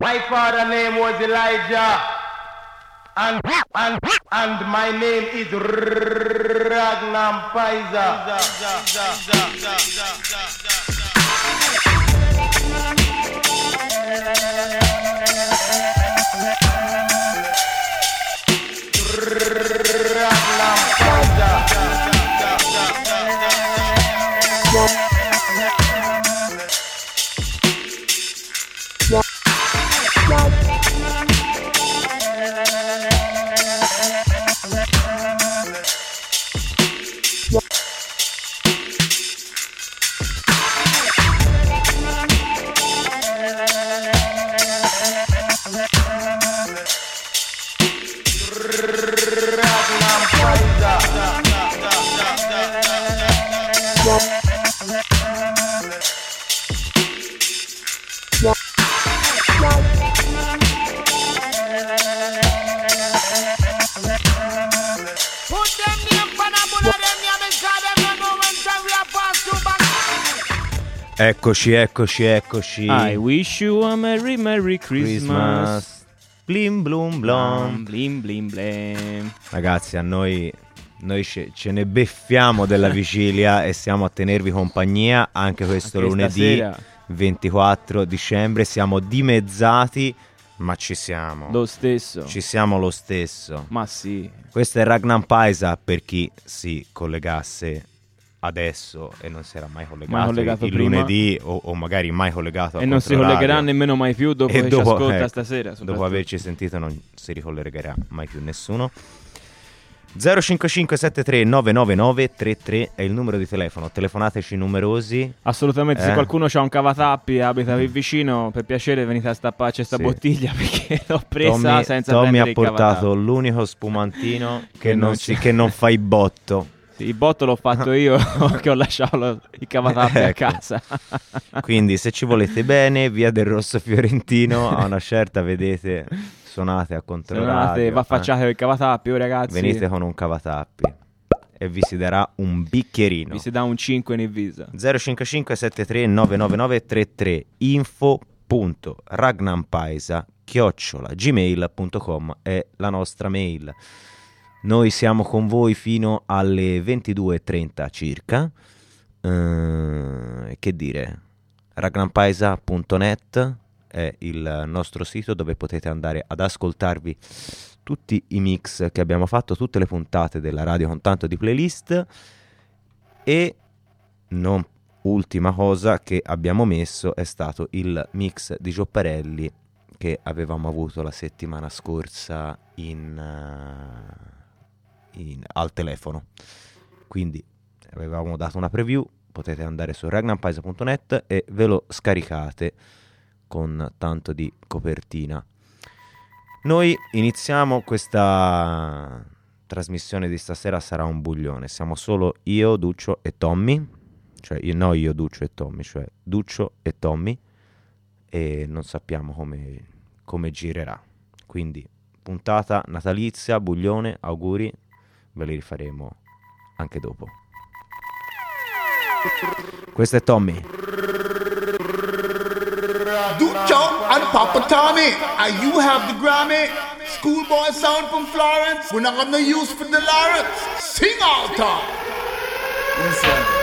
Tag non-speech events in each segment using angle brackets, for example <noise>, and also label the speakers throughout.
Speaker 1: My father name was Elijah. And, and, and my name is Ragnampiza.
Speaker 2: Eccoci, eccoci, eccoci.
Speaker 3: I wish you a Merry Merry Christmas.
Speaker 2: Blim blum blom.
Speaker 3: Blim blim blim.
Speaker 2: Ragazzi, a noi, noi ce, ce ne beffiamo della <laughs> vigilia e stiamo a tenervi compagnia anche questo
Speaker 3: Anche
Speaker 2: lunedì
Speaker 3: stasera.
Speaker 2: 24 dicembre. Siamo dimezzati, ma ci siamo.
Speaker 3: Lo stesso.
Speaker 2: Ci siamo lo stesso.
Speaker 3: Ma sì.
Speaker 2: Questo è Ragnar Paisa per chi si collegasse adesso e non si era mai collegato,
Speaker 3: Mai collegato
Speaker 2: il
Speaker 3: prima.
Speaker 2: lunedì o, o magari mai collegato a
Speaker 3: E non si collegherà nemmeno mai più dopo
Speaker 2: E
Speaker 3: che
Speaker 2: dopo-
Speaker 3: ci ascolta
Speaker 2: ecco,
Speaker 3: stasera.
Speaker 2: Dopo averci sentito non si ricollegherà mai più nessuno. 05573999933 è il numero di telefono. Telefonateci numerosi.
Speaker 3: Assolutamente,
Speaker 2: Eh.
Speaker 3: se qualcuno ha un cavatappi e abita qui vicino, per piacere venite a stapparci questa
Speaker 2: Sì.
Speaker 3: bottiglia <laughs> perché l'ho presa
Speaker 2: Tommy,
Speaker 3: senza
Speaker 2: Tommy ha
Speaker 3: il
Speaker 2: portato l'unico spumantino <laughs> che,
Speaker 3: Che
Speaker 2: non si- che non fa i botto.
Speaker 3: Sì, il botto l'ho fatto io <laughs> che ho lasciato lo- i cavatappi a
Speaker 2: Ecco.
Speaker 3: casa. <laughs>
Speaker 2: Quindi se ci volete bene, via del Rosso Fiorentino a una certa, vedete, suonate a controllare.
Speaker 3: va affacciate il cavatappi, oh ragazzi.
Speaker 2: Venite con un cavatappi e vi si darà un bicchierino.
Speaker 3: Vi si dà un 5 in visa.
Speaker 2: 055 73 999 33 info.ragnampaisa chiocciola gmail.com è la nostra mail. Noi siamo con voi fino alle 22.30 circa. Eh, che dire? ragnampaisa.net è il nostro sito dove potete andare ad ascoltarvi tutti i mix che abbiamo fatto, tutte le puntate della radio con tanto di playlist e non ultima cosa che abbiamo messo è stato il mix di Giopparelli che avevamo avuto la settimana scorsa in, eh, in- al telefono. Quindi avevamo dato una preview, potete andare su ragnampaisa.net e ve lo scaricate con tanto di copertina. Noi iniziamo questa trasmissione di stasera sarà un buglione. Siamo solo io, Duccio e Tommy. Cioè, io, no, io, Duccio e Tommy, cioè Duccio e Tommy. E non sappiamo come, come girerà. Quindi, puntata natalizia, buglione, auguri. Ve li rifaremo anche dopo. Questo è Tommy.
Speaker 4: Ducho and Papa Tommy, and you have the Grammy. Schoolboy sound from Florence. We're not gonna use for the Lawrence. Sing all time. Listen.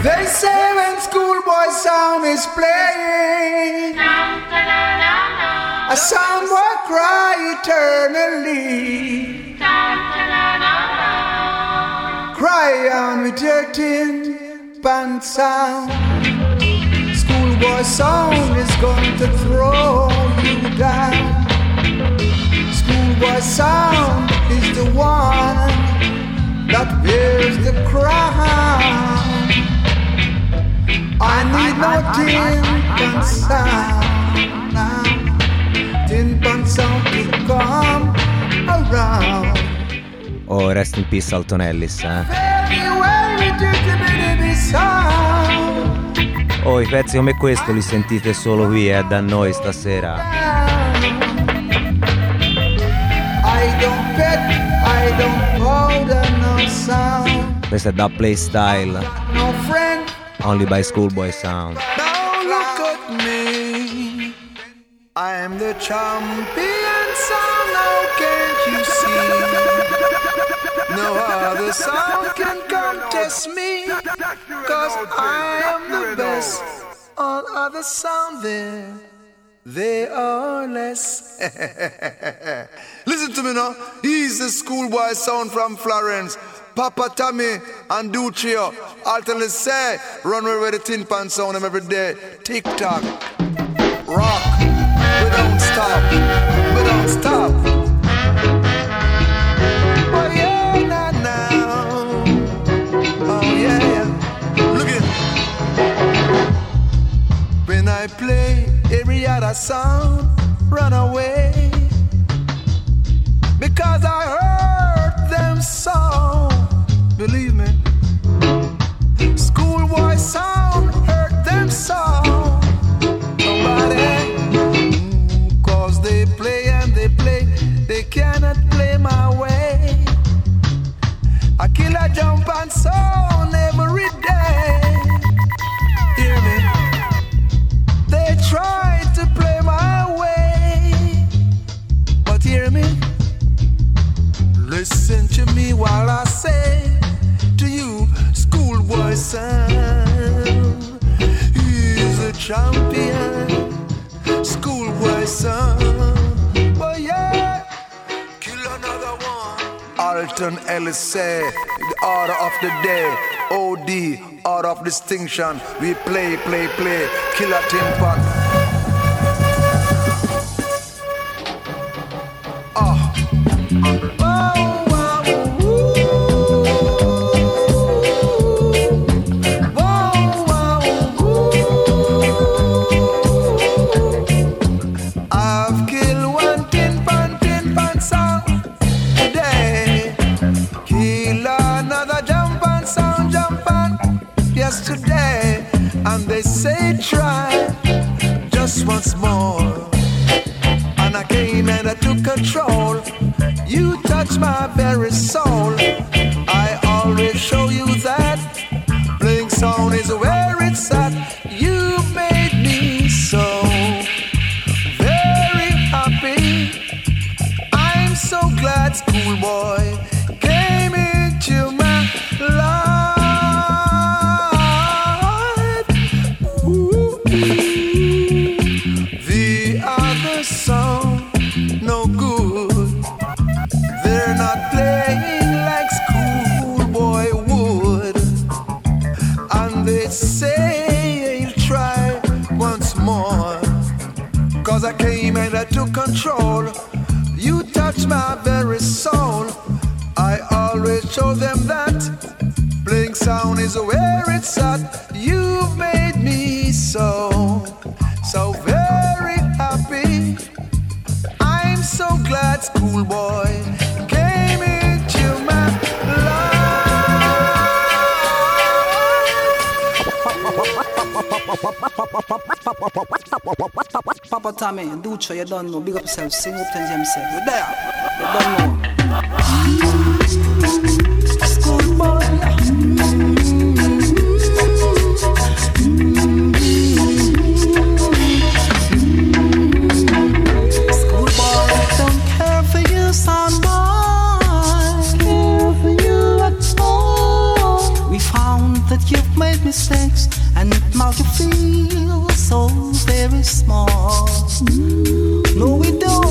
Speaker 4: They say when schoolboy sound is playing, a sound will cry eternally. Cry on with your tin pan sound. Schoolboy sound is going to throw you down. Schoolboy sound is the one that bears the crown. I need no tin pan sound. Tin pan sound to come around.
Speaker 2: Oh, rest in peace Alton Ellis, eh. Oh, i pezzi come questo li sentite solo qui, eh, da noi stasera. Questo è da playstyle.
Speaker 5: No friend.
Speaker 2: only by Schoolboy Sound.
Speaker 5: Now look at me. I'm the champion sound. Now can't you see? No other sound can contest me. Cause I am the best. All other sound there. They are less. <laughs> Listen to me now. He's the schoolboy sound from Florence. Papa Tommy and Duccio. Alternately say, run away with the tin pan sound them every day. Tick tock. Rock. We don't stop. We don't stop. Oh yeah, nah, nah. Oh yeah. Look it. When I play every other song, run away. distinction. We play, play, play. Killer Tim Pot.
Speaker 6: Papa Tommy, you don't know. Big up sing up. You there? You don't know. Schoolboy. Don't care for you, son. Care for you at all. We found that you've made mistakes and it makes you feel so very small. No, we don't.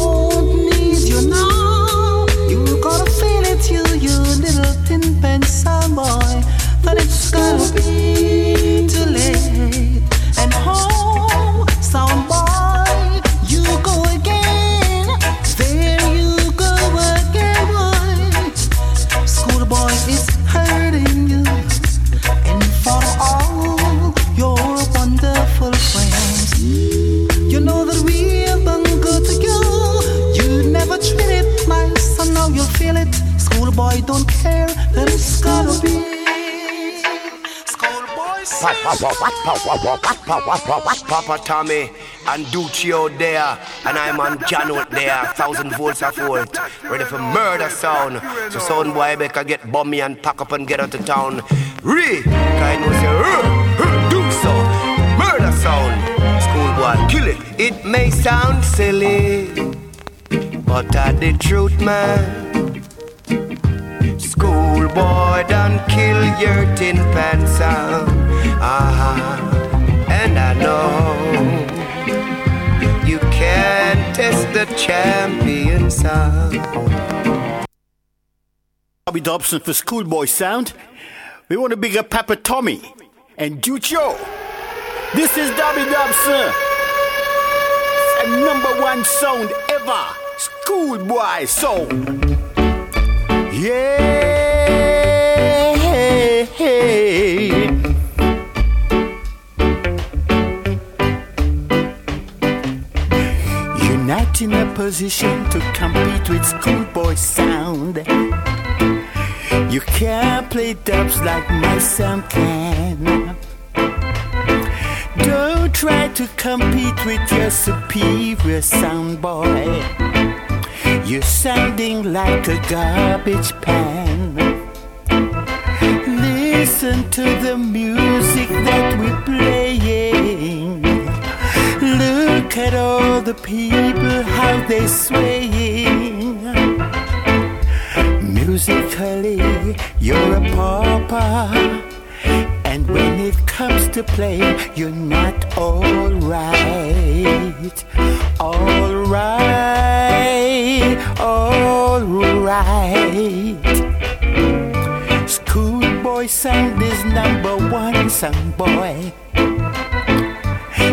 Speaker 7: Papa Tommy and Duccio there, and I'm on Janot there, thousand volts of volt, ready for murder sound. So sound boy better get bummy and pack up and get out of town. Re, kind of say, do so, murder sound. Schoolboy, kill it. It may sound silly, but I the truth, man. Schoolboy done kill your tin sound. Ah, and I know you can't test the champion sound.
Speaker 8: Dobby Dobson for Schoolboy Sound. We want to big up Papa Tommy and Duccio. This is Dobby Dobson. It's a number one sound ever. Schoolboy sound. Yeah. You're not in a position to compete with schoolboy sound. You can't play dubs like my son can. Don't try to compete with your superior sound boy. You're sounding like a garbage pan. Listen to the music that we're playing. Look at all the people, how they're swaying. Musically, you're a pauper. And when it comes to play, you're not alright. Alright, alright. Schoolboy sound is number one sound boy.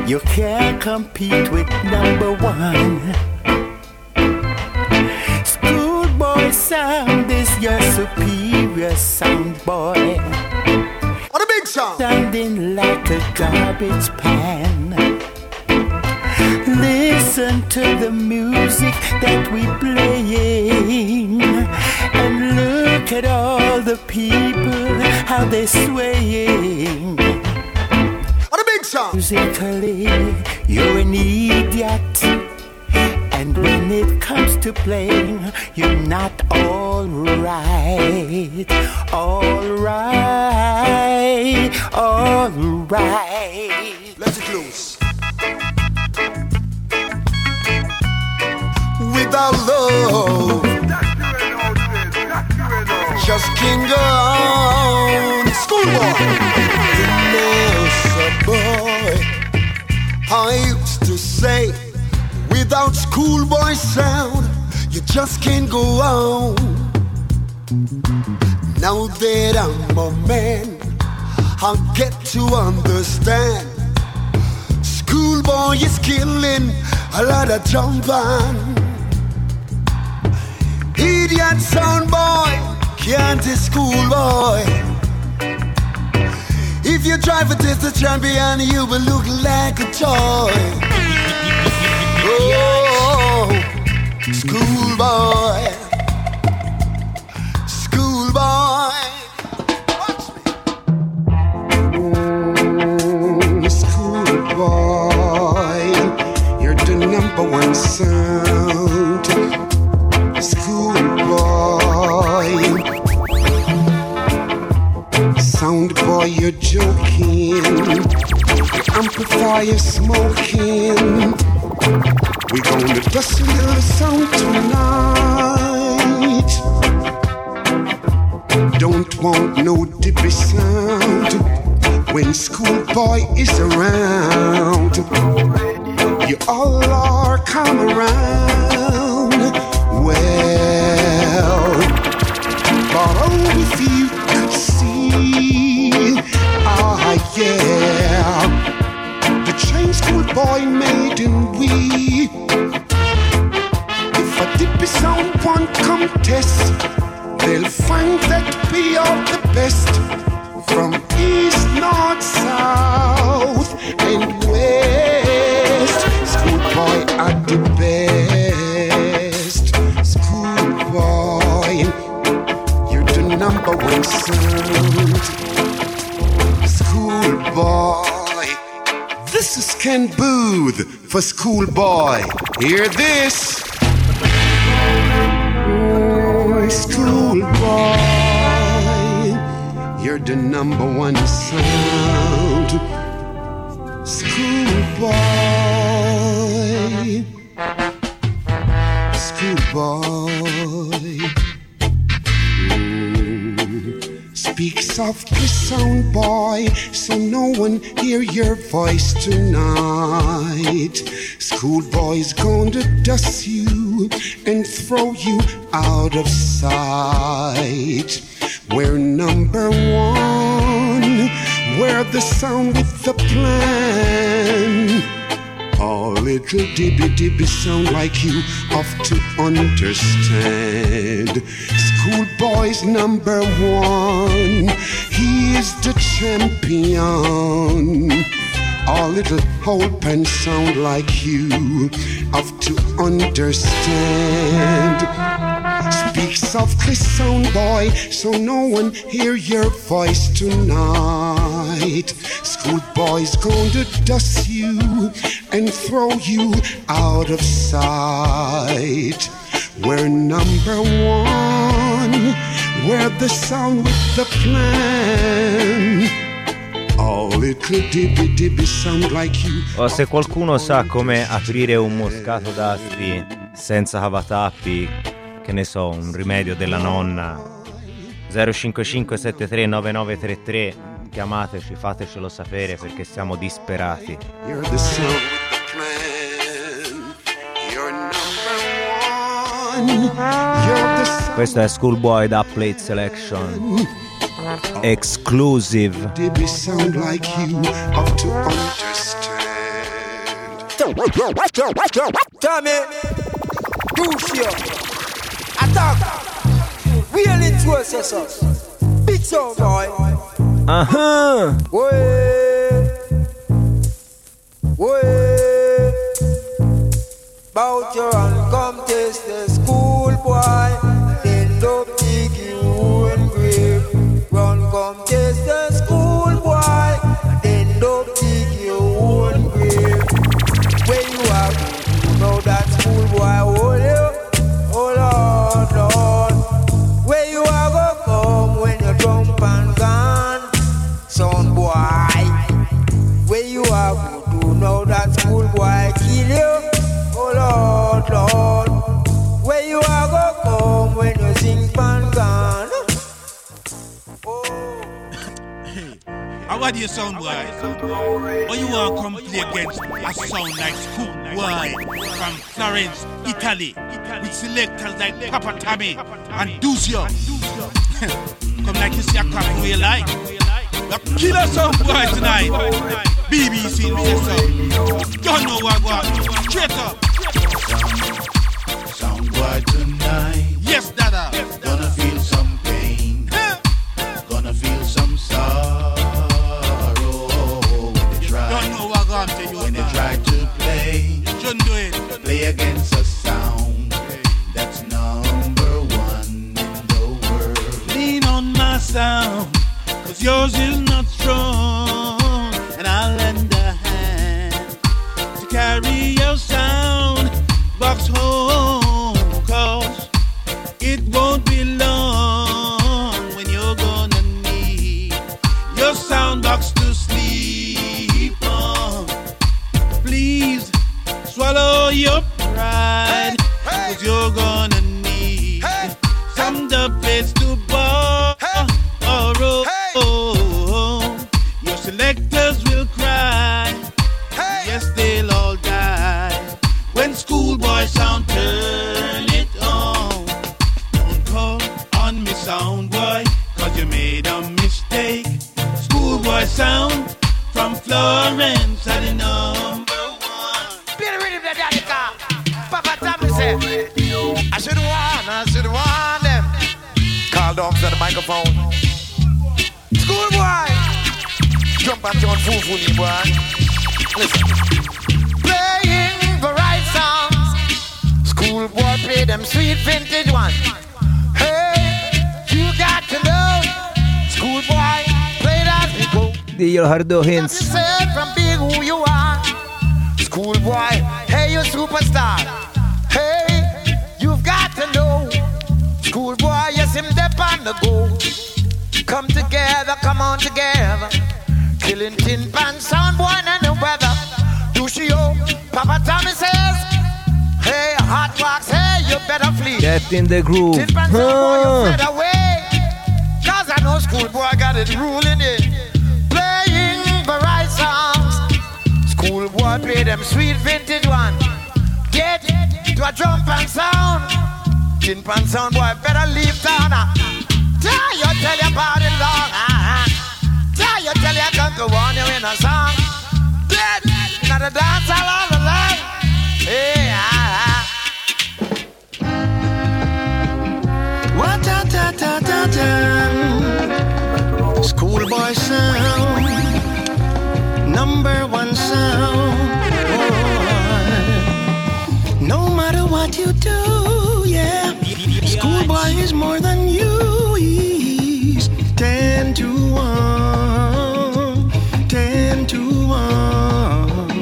Speaker 8: You can't compete with number one. Schoolboy sound is your superior sound boy.
Speaker 9: What a big sound.
Speaker 8: Sounding like a garbage pan. Listen to the music that we're playing. And look at all the people, how they're swaying.
Speaker 9: What a big sound.
Speaker 8: Musically, you're an idiot. And when it comes to playing, you're not alright. Alright, alright.
Speaker 9: Let it loose. Without love, just go on. Schoolboy, innocent boy. I used to say, without schoolboy sound, you just can't go on. Now that I'm a man, I get to understand. Schoolboy is killing a lot of jumping. Idiot sound boy can't a schoolboy. If you try to test the champion, you will look like a toy. <laughs> Oh, schoolboy, schoolboy. Watch me.
Speaker 10: Mm, Schoolboy, you're the number one sound. Sound boy, you're joking. Amplifier smoking. We gonna dust little sound tonight. Don't want no dippy sound when schoolboy is around. You all are come around. Well, oh, if you contest, they'll find that we are the best from east, north, south, and west. Schoolboy at the best. Schoolboy, you're the number one sound. Schoolboy, and booth for schoolboy. Hear this. The number one sound. Schoolboy, schoolboy. Speak softly, sound boy, so no one hear your voice tonight. Schoolboy's gonna dust you and throw you out of sight. We're number one, we're the sound with the plan. All little dibby dibby sound like you off to understand. Schoolboy's number one, he is the champion. All little whole pen sound like you off to understand. Speak softly, sound boy, so no one hear your voice tonight. Schoolboy's gonna dust you and throw you out of sight. We're number one, we're the sound with the plan. All little dibby dibby sound like you.
Speaker 2: O se qualcuno sa come aprire un moscato d'asti senza cavatappi, che ne so, un rimedio della nonna, 055739933, chiamateci, fatecelo sapere perché siamo disperati.
Speaker 10: You're the sound with the plan. You're number one. You're the sound
Speaker 2: Questo è Schoolboy da Plate Selection. Exclusive.
Speaker 10: dibby sound like you? Have to understand.
Speaker 5: Tommy, Crucio, attack, real into us, Big sound boy.
Speaker 2: Aha!
Speaker 5: Way, way. Bout your hand, come taste the school
Speaker 11: How are you sound boy? Or you to come play against a sound like Scoop Boy from Florence, Italy, with selectors like Papa Tommy and Duccio. <laughs> come like you see a crap who you like. The killer sound boy tonight. BBC so. Don't know what what. Straight up.
Speaker 12: Sound boy tonight.
Speaker 2: Get in the groove.
Speaker 13: Tin pan boy, you fed away. Cause I know schoolboy got it ruling it. Playing the right songs. Schoolboy play them sweet vintage one. Get to a drum pan sound. Tin pan sound boy better leave town. ah. Tell you, tell you about it long. ah, ah. Tell you, tell you, come to warn you in a song. Dead, not a dance all along. Hey, ah,
Speaker 8: ta ta ta ta. Schoolboy sound, number one sound. Oh, no matter what you do, yeah. Schoolboy is more than you. He's ten to one, ten to one.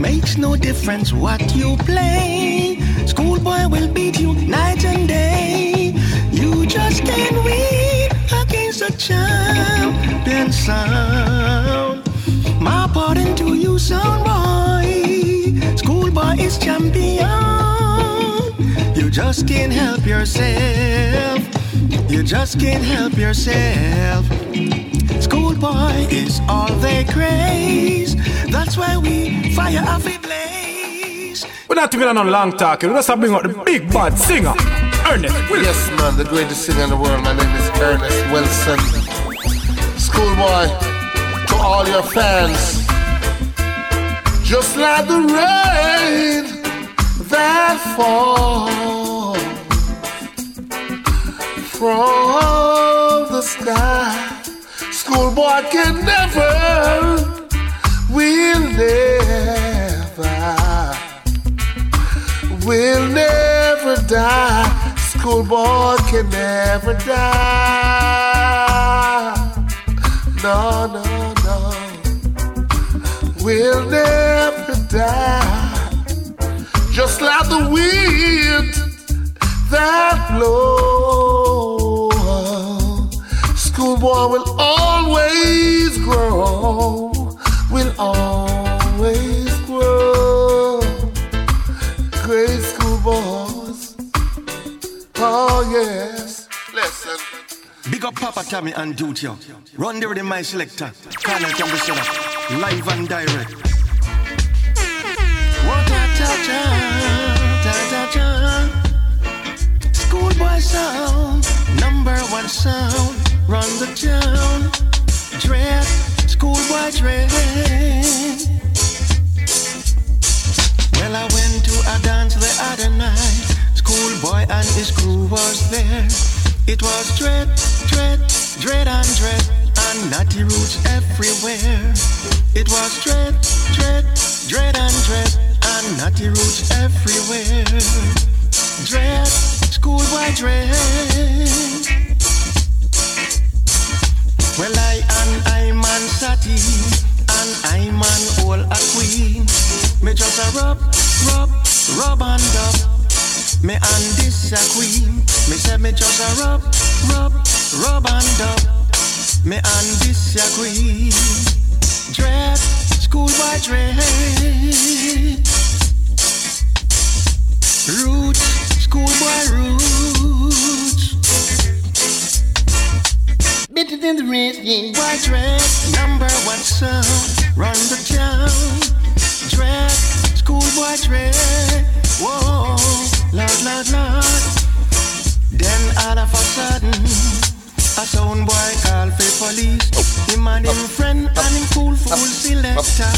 Speaker 8: Makes no difference what you play. Schoolboy will beat you night and day. Can't win against a champion sound. My pardon to you, sound boy. Schoolboy is champion. You just can't help yourself. You just can't help yourself. Schoolboy is all they craze. That's why we fire off a blaze.
Speaker 14: We're not together no long talking. We're just bring out the big bad singer, Ernest Wilson.
Speaker 9: Yes, man, the greatest singer in the world. My name is Ernest Wilson. Schoolboy, to all your fans. Just like the rain that falls from the sky. Schoolboy can never, will never, will never die. Schoolboy can never die. No, no, no. We'll never die. Just like the wind that blows. Schoolboy will always grow. Will always grow. Great schoolboys. Oh, yes. Listen.
Speaker 8: Big up Papa Tommy and Duty. Run the rhythm, my selector. Can't can be up. Live and direct. Schoolboy sound, number one sound. Run the town. Dread, schoolboy dread. It was dread, dread, dread and dread, and natty roots everywhere. It was dread, dread, dread and dread, and natty roots everywhere. Dread, schoolboy dread. Well, I and I man Sati, and I man all a queen. Me just a rub, rub, rub and dub. Me and this a queen. Me say me just a rub, rub, rub and dub. Me and this a queen. Dread, schoolboy dread. Roots, schoolboy roots. Better than the rest, yeah. White dread, number one sound. Run the town. Dread, schoolboy dread. Whoa, loud, loud, loud. Then all of a sudden, a sound boy call for police. Him and him friend and him fool fool selector.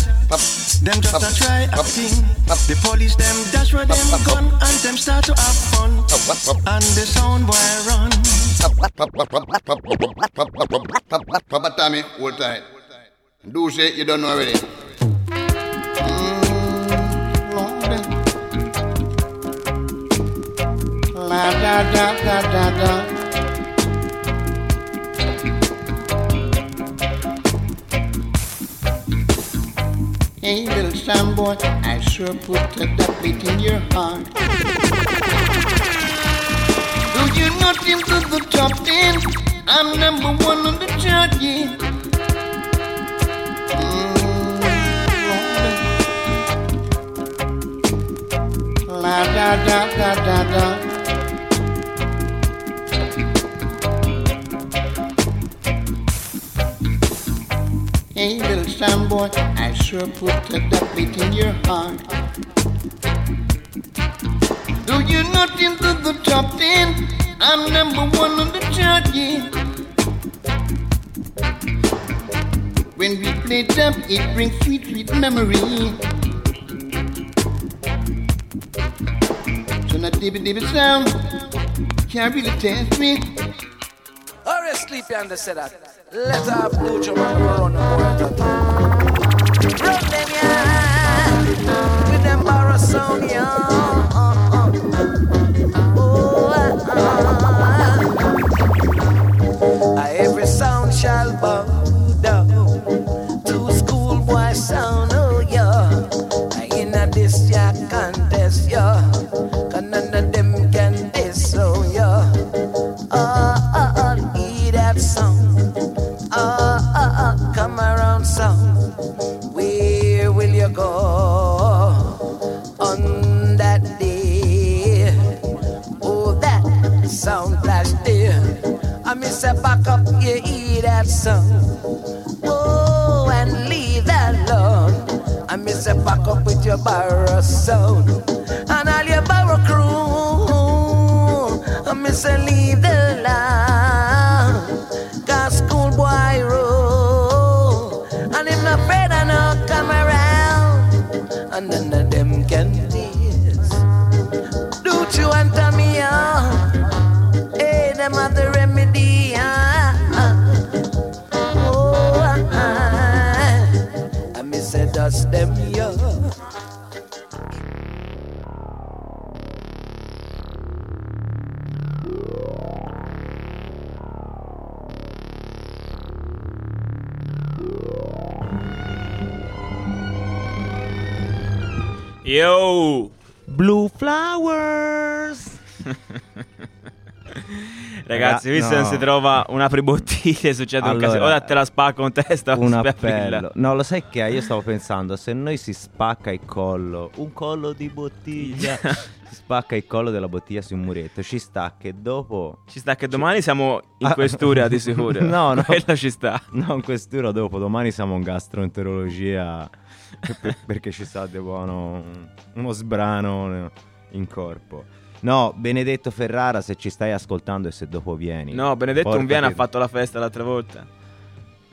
Speaker 8: Them just a try acting. The police them dash with them gun and them start to have fun. And the sound boy run.
Speaker 15: Papa Tommy, hold tight. Do say you don't know already. La da da da da da. Hey, little sound boy, I sure put that bit in your heart. Do you not into the top ten? I'm number one on the chart, yeah. Mm, La da da da da da. Hey, little sound boy, I sure put that bit in your heart. Do you not into the top ten? I'm number one on the chart, yeah. When we play up, it brings sweet, sweet memory. So that dibby dibby sound can't really test me.
Speaker 16: Sleepy and they say that. Let her blue and run the time. Run them, yeah.
Speaker 3: Trova un apribottiglie, succede un
Speaker 2: Allora,
Speaker 3: casino. Ora te la spacco in testa.
Speaker 2: Un appello. No, lo sai che io stavo pensando, se noi si spacca il collo, un collo di bottiglia, <laughs> si spacca il collo della bottiglia su un muretto, ci sta che dopo...
Speaker 3: Ci sta che domani siamo in
Speaker 2: Ah.
Speaker 3: questura di sicuro. <laughs>
Speaker 2: No, no.
Speaker 3: Quello ci sta.
Speaker 2: No, in questura dopo, domani siamo in gastroenterologia per- <laughs> perché ci sta di buono un- uno sbrano in corpo. No, Benedetto Ferrara, se ci stai ascoltando e se dopo vieni.
Speaker 3: No, Benedetto un viene ha fatto la festa l'altra volta.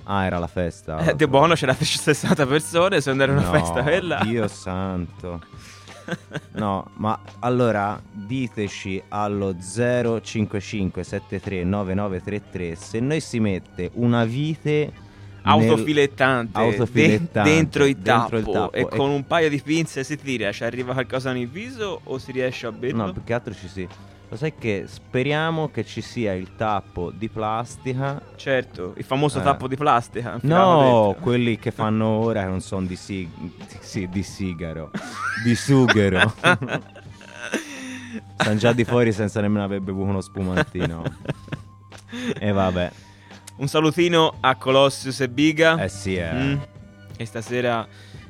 Speaker 2: Ah, era la festa.
Speaker 3: Eh, De Bono c'era 60 persone, se non era una
Speaker 2: No,
Speaker 3: festa quella.
Speaker 2: Dio santo. No, ma allora diteci allo 055 73 9933 se noi si mette una vite
Speaker 3: Autofilettante,
Speaker 2: autofilettante
Speaker 3: de- dentro il
Speaker 2: dentro
Speaker 3: tappo,
Speaker 2: il tappo
Speaker 3: e con un paio di pinze si tira, ci arriva qualcosa nel viso o si riesce a berlo?
Speaker 2: No, più che altro ci si. Lo sai che speriamo che ci sia il tappo di plastica.
Speaker 3: Certo, il famoso
Speaker 2: Eh.
Speaker 3: tappo di plastica.
Speaker 2: No, quelli che fanno ora non sono di, sig- sì, di sigaro, di sughero. <laughs> Stanno già di fuori senza nemmeno aver bevuto uno spumantino. E vabbè.
Speaker 3: Un salutino a Colossius e Biga.
Speaker 2: Eh sì, eh.
Speaker 3: Mm. E stasera,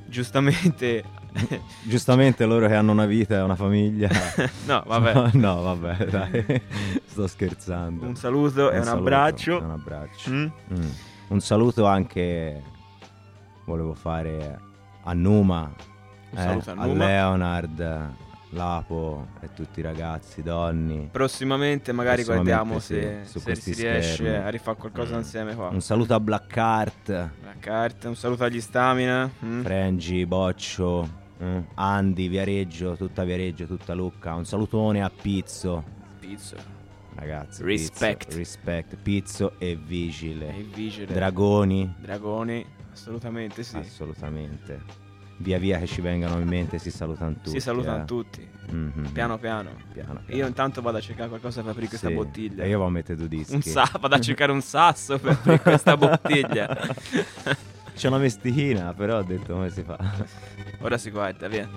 Speaker 3: giustamente... <laughs>
Speaker 2: Giustamente loro che hanno una vita e una famiglia. <laughs>
Speaker 3: No, vabbè.
Speaker 2: no, vabbè, dai. Sto scherzando.
Speaker 3: Un saluto e un
Speaker 2: saluto
Speaker 3: abbraccio.
Speaker 2: Un abbraccio.
Speaker 3: Mm.
Speaker 2: Mm. Un saluto anche volevo fare a Numa,
Speaker 3: Un
Speaker 2: eh,
Speaker 3: saluto a
Speaker 2: a
Speaker 3: Numa.
Speaker 2: Leonard, Lapo e tutti i ragazzi, donni.
Speaker 3: Prossimamente magari
Speaker 2: Prossimamente
Speaker 3: guardiamo
Speaker 2: sì,
Speaker 3: se,
Speaker 2: su
Speaker 3: se si riesce a rifare qualcosa insieme qua.
Speaker 2: Un saluto a Black Art,
Speaker 3: La carta, un saluto agli Stamina. mm.
Speaker 2: Frengi, Boccio, mm, Andi, Viareggio, tutta Viareggio, tutta Lucca. Un salutone a Pizzo.
Speaker 3: Pizzo.
Speaker 2: Ragazzi,
Speaker 3: Respect.
Speaker 2: Pizzo, respect. Pizzo e Vigile.
Speaker 3: E Vigile.
Speaker 2: Dragoni.
Speaker 3: Dragoni, assolutamente sì.
Speaker 2: Assolutamente. Via via che ci vengano in mente si salutano tutti.
Speaker 3: si salutano
Speaker 2: eh.
Speaker 3: tutti.
Speaker 2: Mhm.
Speaker 3: Piano piano.
Speaker 2: Piano,
Speaker 3: Io intanto vado a cercare qualcosa per aprire questa
Speaker 2: Sì,
Speaker 3: bottiglia.
Speaker 2: e io vado a mettere due dischi.
Speaker 3: Un sa- vado a cercare un sasso per aprire questa bottiglia. <laughs>
Speaker 2: C'è una mestina, però ho detto come si fa.
Speaker 3: Ora si guarda, via.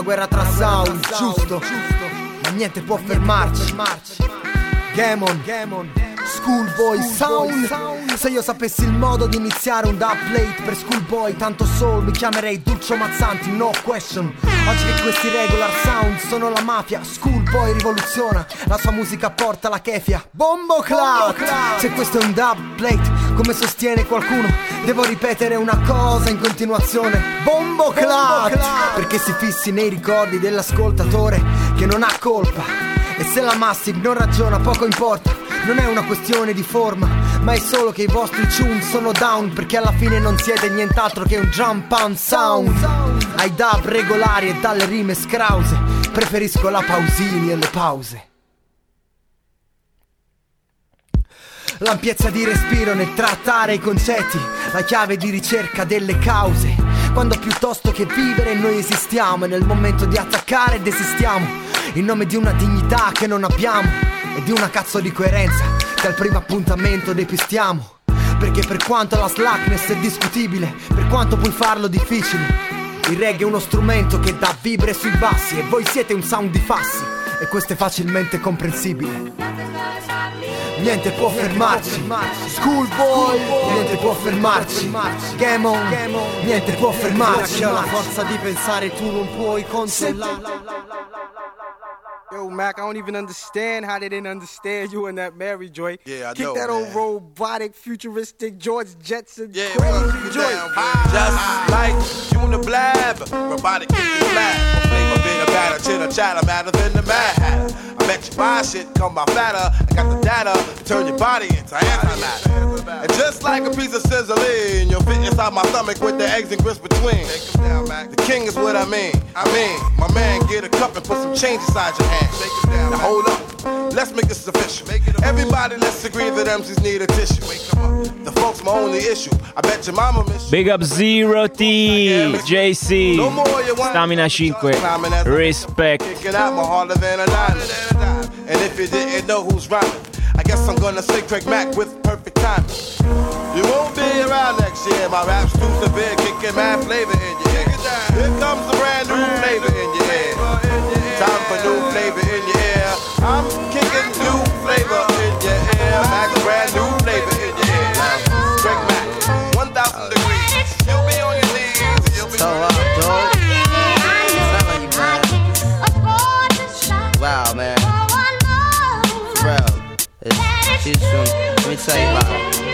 Speaker 17: Una guerra tra sound, giusto, ma niente può fermarci. Gamon, Schoolboy Sound. Se io sapessi il modo di iniziare un dubplate per Schoolboy, tanto soul, mi chiamerei Duccio Mazzanti, no question. Oggi che questi regular sound sono la mafia, Schoolboy rivoluziona, la sua musica porta la kefia. Bombo Cloud! Se questo è un dubplate, come sostiene qualcuno, devo ripetere una cosa in continuazione. Bombo Cloud! Perché si fissi nei ricordi dell'ascoltatore che non ha colpa. E se la Massive non ragiona poco importa. Non è una questione di forma Ma è solo che i vostri tune sono down Perché alla fine non siete nient'altro che un drum pound sound. Ai dub regolari e dalle rime scrause. Preferisco la pausini e le pause. L'ampiezza di respiro nel trattare i concetti, la chiave di ricerca delle cause. Quando piuttosto che vivere noi esistiamo. E nel momento di attaccare desistiamo, in nome di una dignità che non abbiamo e di una cazzo di coerenza che al primo appuntamento depistiamo. Perché per quanto la slackness è discutibile, per quanto puoi farlo difficile, il reggae è uno strumento che dà vibre sui bassi e voi siete un sound di fassi e questo è facilmente comprensibile. Niente può fermarci. Schoolboy. Niente può fermarci. Game on. Niente può fermarci la forza di pensare tu non puoi controllare
Speaker 18: Yo, Mac, I don't even understand how they didn't understand you in that Mary joy.
Speaker 19: Yeah, I
Speaker 18: Kick
Speaker 19: know,
Speaker 18: that
Speaker 19: man.
Speaker 18: old robotic, futuristic George Jetson
Speaker 19: Yeah,
Speaker 18: crazy joy.
Speaker 19: Just like Uniblab, robotic kicking flab. Flavor bit of batter, chitter chatter, matter than the mad hatter. I bet you buy shit, come by fatter. I got the data to turn your body into antimatter. And just like a piece of sizzling, you'll fit inside my stomach with the eggs and grits between. The king is what I mean. I mean, my man, get a cup and put some change inside your hand. Now hold up, let's make this official. Everybody, let's agree that MCs need a tissue. The folks, my only issue. I bet your mama miss you.
Speaker 3: Big up Zero T, JC, Stamina 5, Respect.
Speaker 19: Kicking out more harder than a diamond. And if you didn't know who's rhyming, I guess I'm gonna say Craig Mack with perfect timing. You won't be around next year. My rap's too severe, kicking mad flavor in your ear. Here comes a brand new flavor in your ear. New flavor in your ear. I'm kicking new flavor in your ear. Mac, brand new flavor in your ear. Craig Mack, 1,000 degrees. You'll be on your knees. You'll be
Speaker 16: So up, dog. Telling you. Wow, man. For real. It's, let me tell you about it.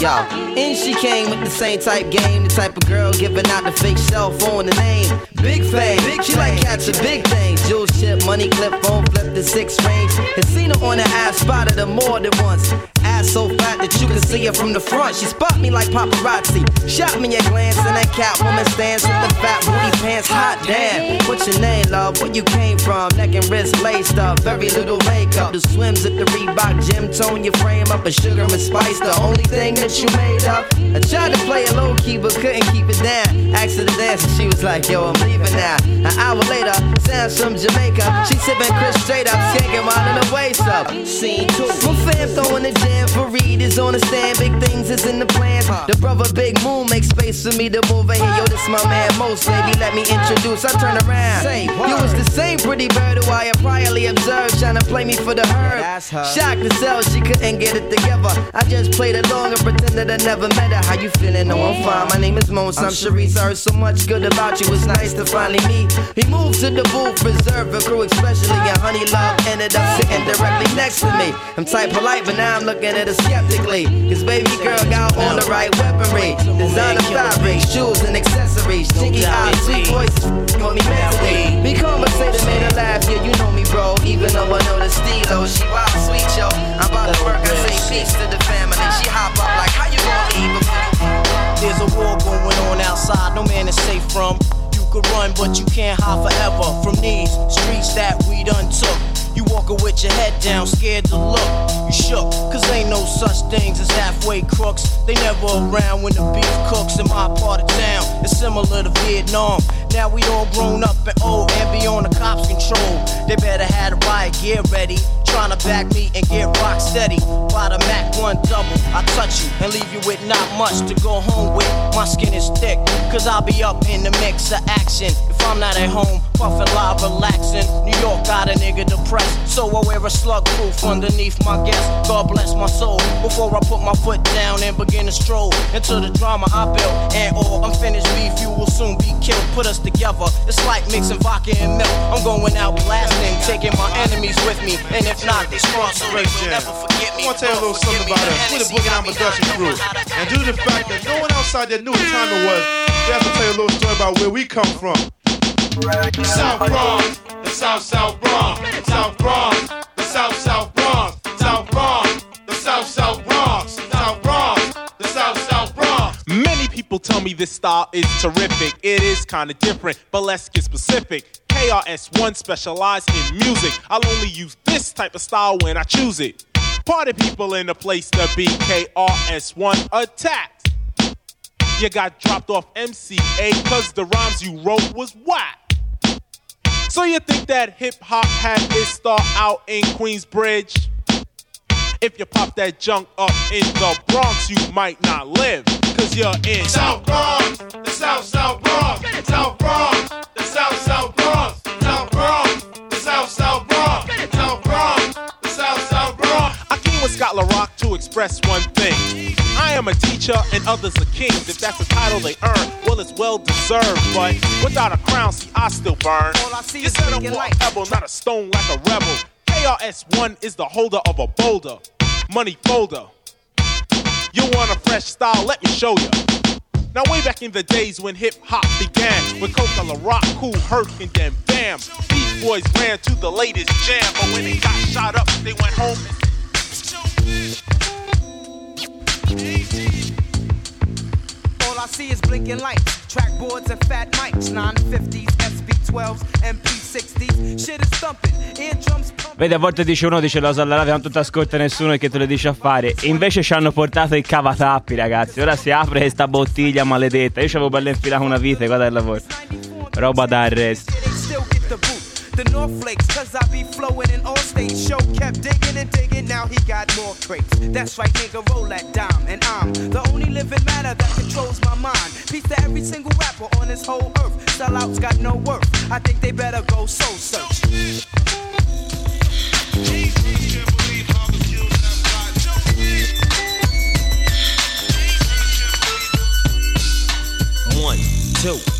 Speaker 16: Yo, in she came with the same type game, the type of girl giving out the fake cell phone, the name. Big fame, she like catching big things. Jewel chip, money clip, phone flip the six range. And seen her on the ass, spotted her more than once. Ass so fat that you can see her from the front. She spot me like paparazzi. Shot me a glance and that cat woman stands with the fat booty pants. Hot damn. What's your name, love? Where you came from? Neck and wrist laced up. Very little makeup. The swims at the Reebok gym tone your frame up. A sugar and spice, the only thing that you made up. I tried to play it low key, but couldn't keep it down. Asked her to dance and she was like, yo, I'm leaving now. An hour later, sounds from Jamaica. She sipping Chris straight up, skanking while in the waist up. Scene two. My fam throwing the jam for Reed is on the stand. Big things is in the plans. The brother Big Moon makes space for me to move in here. Yo, this my man Most, baby. Let me introduce. I turn around.
Speaker 20: Say
Speaker 16: you was the same pretty bird who I had priorly observed, trying to play me for the herd. Shocked to sell, she couldn't get it together. I just played along and pretended I never met her. How you feeling? No, I'm fine. My name is Mons. I'm Sharice. I heard so much good about you. It's nice to finally meet. He moved to the booth, reserve a crew, especially and Honey Love ended up sitting directly next to me. I'm type polite, but now I'm looking at her skeptically. Cause baby girl got all the right weaponry. Designer fabric, shoes and accessories. Cheeky eyes, sweet voice, got me mentally. Be conversated, made her laugh. Yeah, you know me, bro. Even though I know the stilo, she wild sweet, yo. I'm about to work, I say peace to the family. She hop up like, how you gonna leave before
Speaker 21: There's a war going on outside, no man is safe from. Could run, but you can't hide forever from these streets that we done took. You walking with your head down, scared to look. You shook, cause ain't no such things as halfway crooks. They never around when the beef cooks in my part of town. It's similar to Vietnam. Now we all grown up and old and be on the cops' control. They better have the riot gear ready. Trying to back me and get rock steady. By the Mac 1 double, I touch you and leave you with not much to go home with. My skin is thick, cause I'll be up in the mix of action. If I'm not at home, puffin' live, relaxing. New York got a nigga depressed, so I wear a slug proof underneath my guest. God bless my soul. Before I put my foot down and begin to stroll into the drama I built. And oh, all unfinished beef, you will soon be killed. Put us together, it's like mixing vodka and milk. I'm going out blasting, taking my enemies with me. And if not, they strong, so they never forget me.
Speaker 1: I want to tell you a little something about us. We're the Boogie Down Production crew. And due to the fact that no one outside there knew what time it was, we have to tell you a little story about where we come from. South Bronx, the South South Bronx, South Bronx, the South South
Speaker 22: people tell me this style is terrific. It is kinda different, but let's get specific. KRS1 specialize in music. I'll only use this type of style when I choose it. Party people in the place to be KRS1 attacked. You got dropped off MCA cause the rhymes you wrote was whack. So you think that hip hop had its start out in Queensbridge? If you pop that junk up in the Bronx, you might not live, cause you're in
Speaker 1: South Bronx, the South South Bronx, South Bronx, the South South Bronx, South Bronx, the South South Bronx, South Bronx, the South South Bronx.
Speaker 22: I came with Scott La Rock to express one thing. I am a teacher and others are kings. If that's the title they earn, well, it's well deserved. But without a crown, see, I still burn.
Speaker 16: All I see
Speaker 22: You
Speaker 16: is
Speaker 22: said I'm
Speaker 16: blinking
Speaker 22: pebble, not a stone like a rebel. KRS1 is the holder of a boulder. Money folder. You want a fresh style? Let me show you. Now, way back in the days when hip hop began, with Coca La Rock, Kool Herc, and then Bam, Beat Boys ran to the latest jam. But when they got shot up, they went home
Speaker 20: All I see is blinking lights, trackboards and fat mics, 950s, SP-12s, MP60s. Shit is thumping, eardrums pumping.
Speaker 3: Vedi, a volte dice uno, dice la sallarata non tutta ascolta nessuno che te lo dice a fare. E invece ci hanno portato il cavatappi, ragazzi. Ora si apre sta bottiglia maledetta. Io ci avevo bello infilato una vita, guarda il lavoro. Roba da arresto.
Speaker 20: The North Flakes, cause I be flowing in all states. Show kept digging and digging, now he got more crates. That's right, nigga, roll that dime. And I'm the only living matter that controls my mind. Peace to every single rapper on this whole earth. Sellouts got no worth. I think they better go soul search.
Speaker 23: One, two,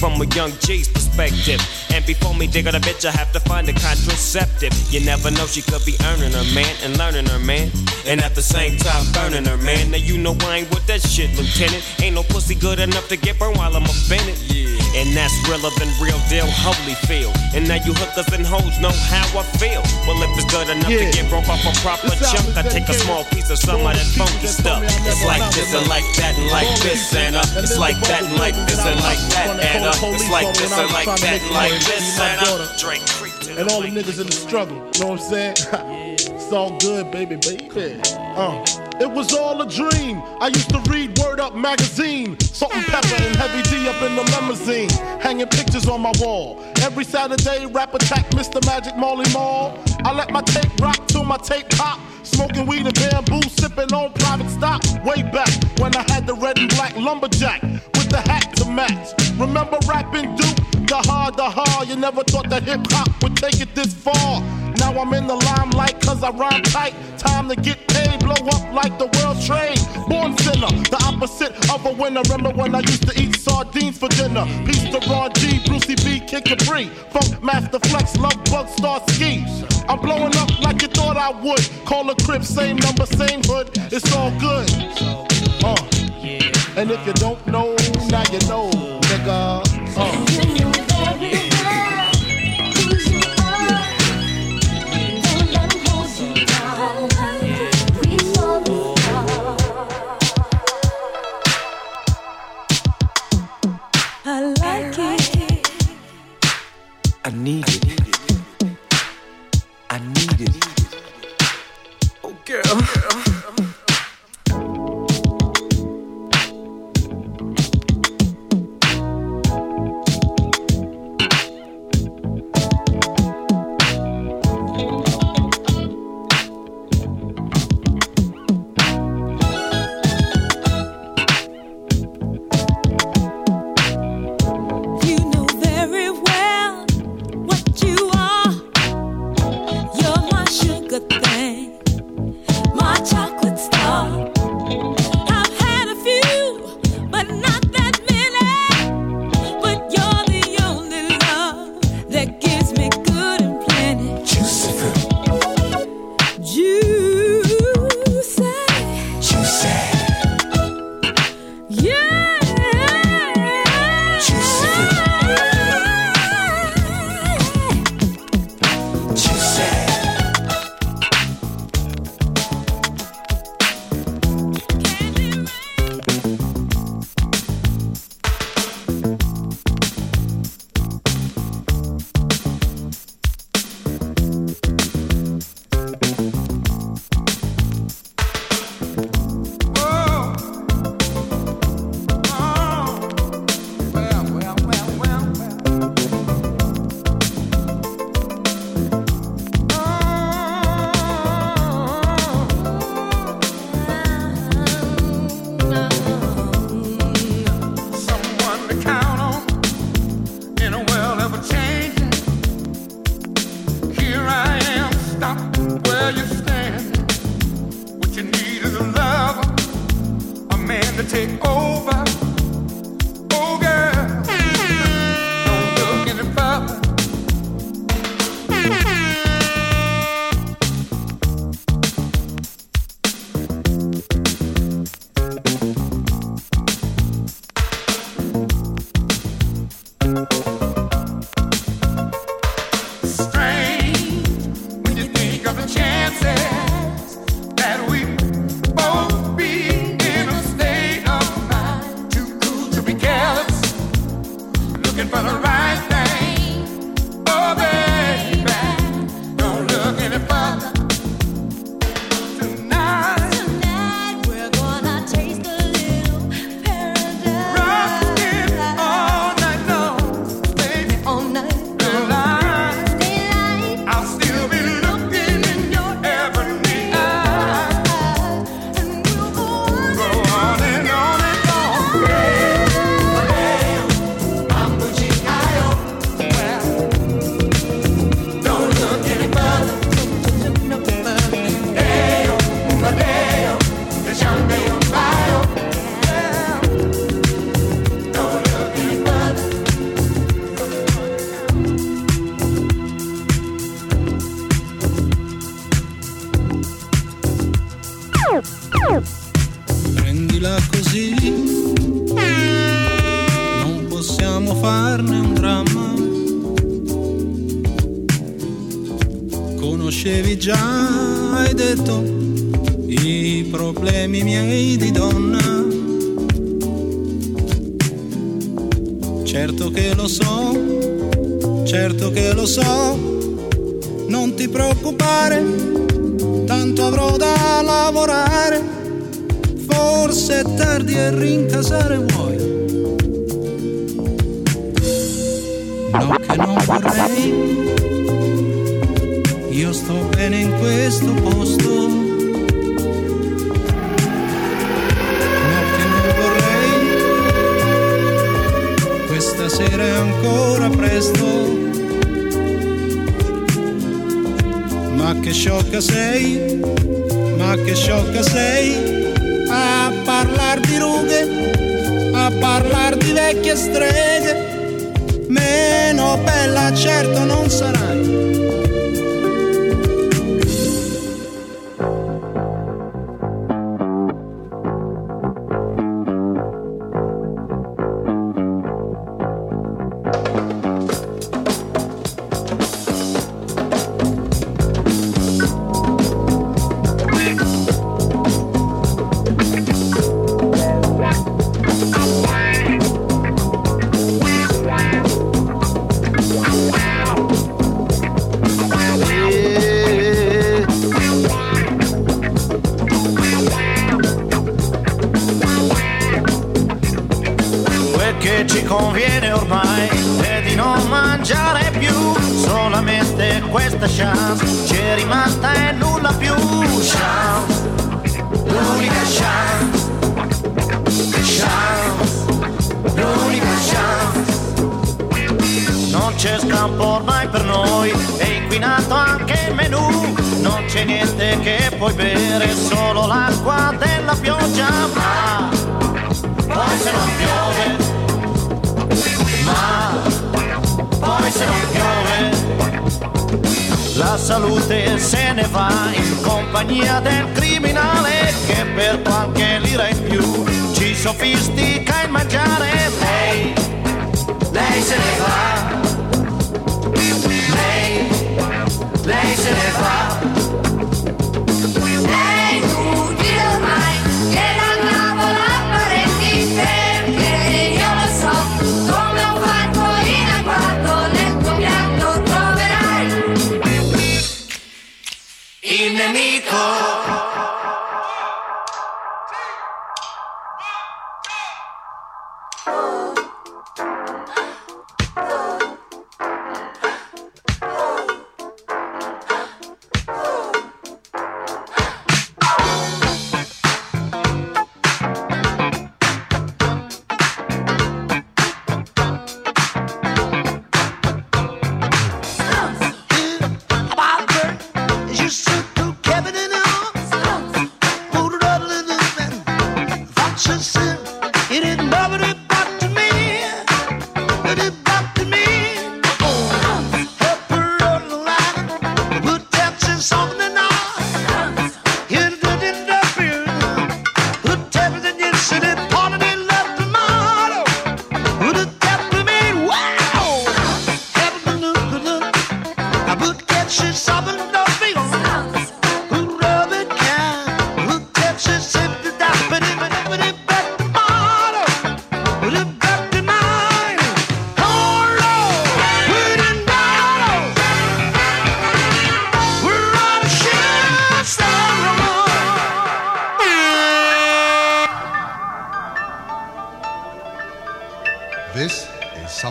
Speaker 23: From a young G's perspective. And before me dig on a bitch, I have to find a contraceptive. You never know, she could be earning her man and learning her man. And at the same time, burning her man. Now you know I ain't with that shit, Lieutenant. Ain't no pussy good enough to get burned while I'm offended. Yeah. And that's realer than real deal, Holyfield. And now you hookers and hoes know how I feel. Well, if it's good enough to get broke off a proper chunk, I take a small piece of some of that funky stuff. It's like this and like that and like this and uh, it's like that and like this and like that and uh, it's like this and like that and like this and Drake creep to
Speaker 24: and all the niggas in the struggle. You know what I'm saying? <laughs> it's all good, baby, baby. Uh, it was all a dream. I used to read Word Up magazine, Salt-N-Pepa and Heavy D up in the limousine, hanging pictures on my wall. Every Saturday, rap attack, Mr. Magic Marley Marl. I let my tape rock till my tape pop. Smoking weed and bamboo, sipping on private stock. Way back when I had the red and black lumberjack with the hat to match. Remember rapping Duke? The hard, the hard. You never thought that hip hop would take it this far. Now I'm in the limelight cause I rhyme tight. Time to get paid, blow up like the world trade. Born sinner, the opposite of a winner. Remember when I used to eat sardines for dinner? Peace to Ron G, Brucey B, Kid Capri. Funkmaster Flex, Love Bug, Starski. I'm blowing up like you thought I would. Call a crib, same number, same hood. It's all good. Uh. And if you don't know, now you know, nigga.
Speaker 25: I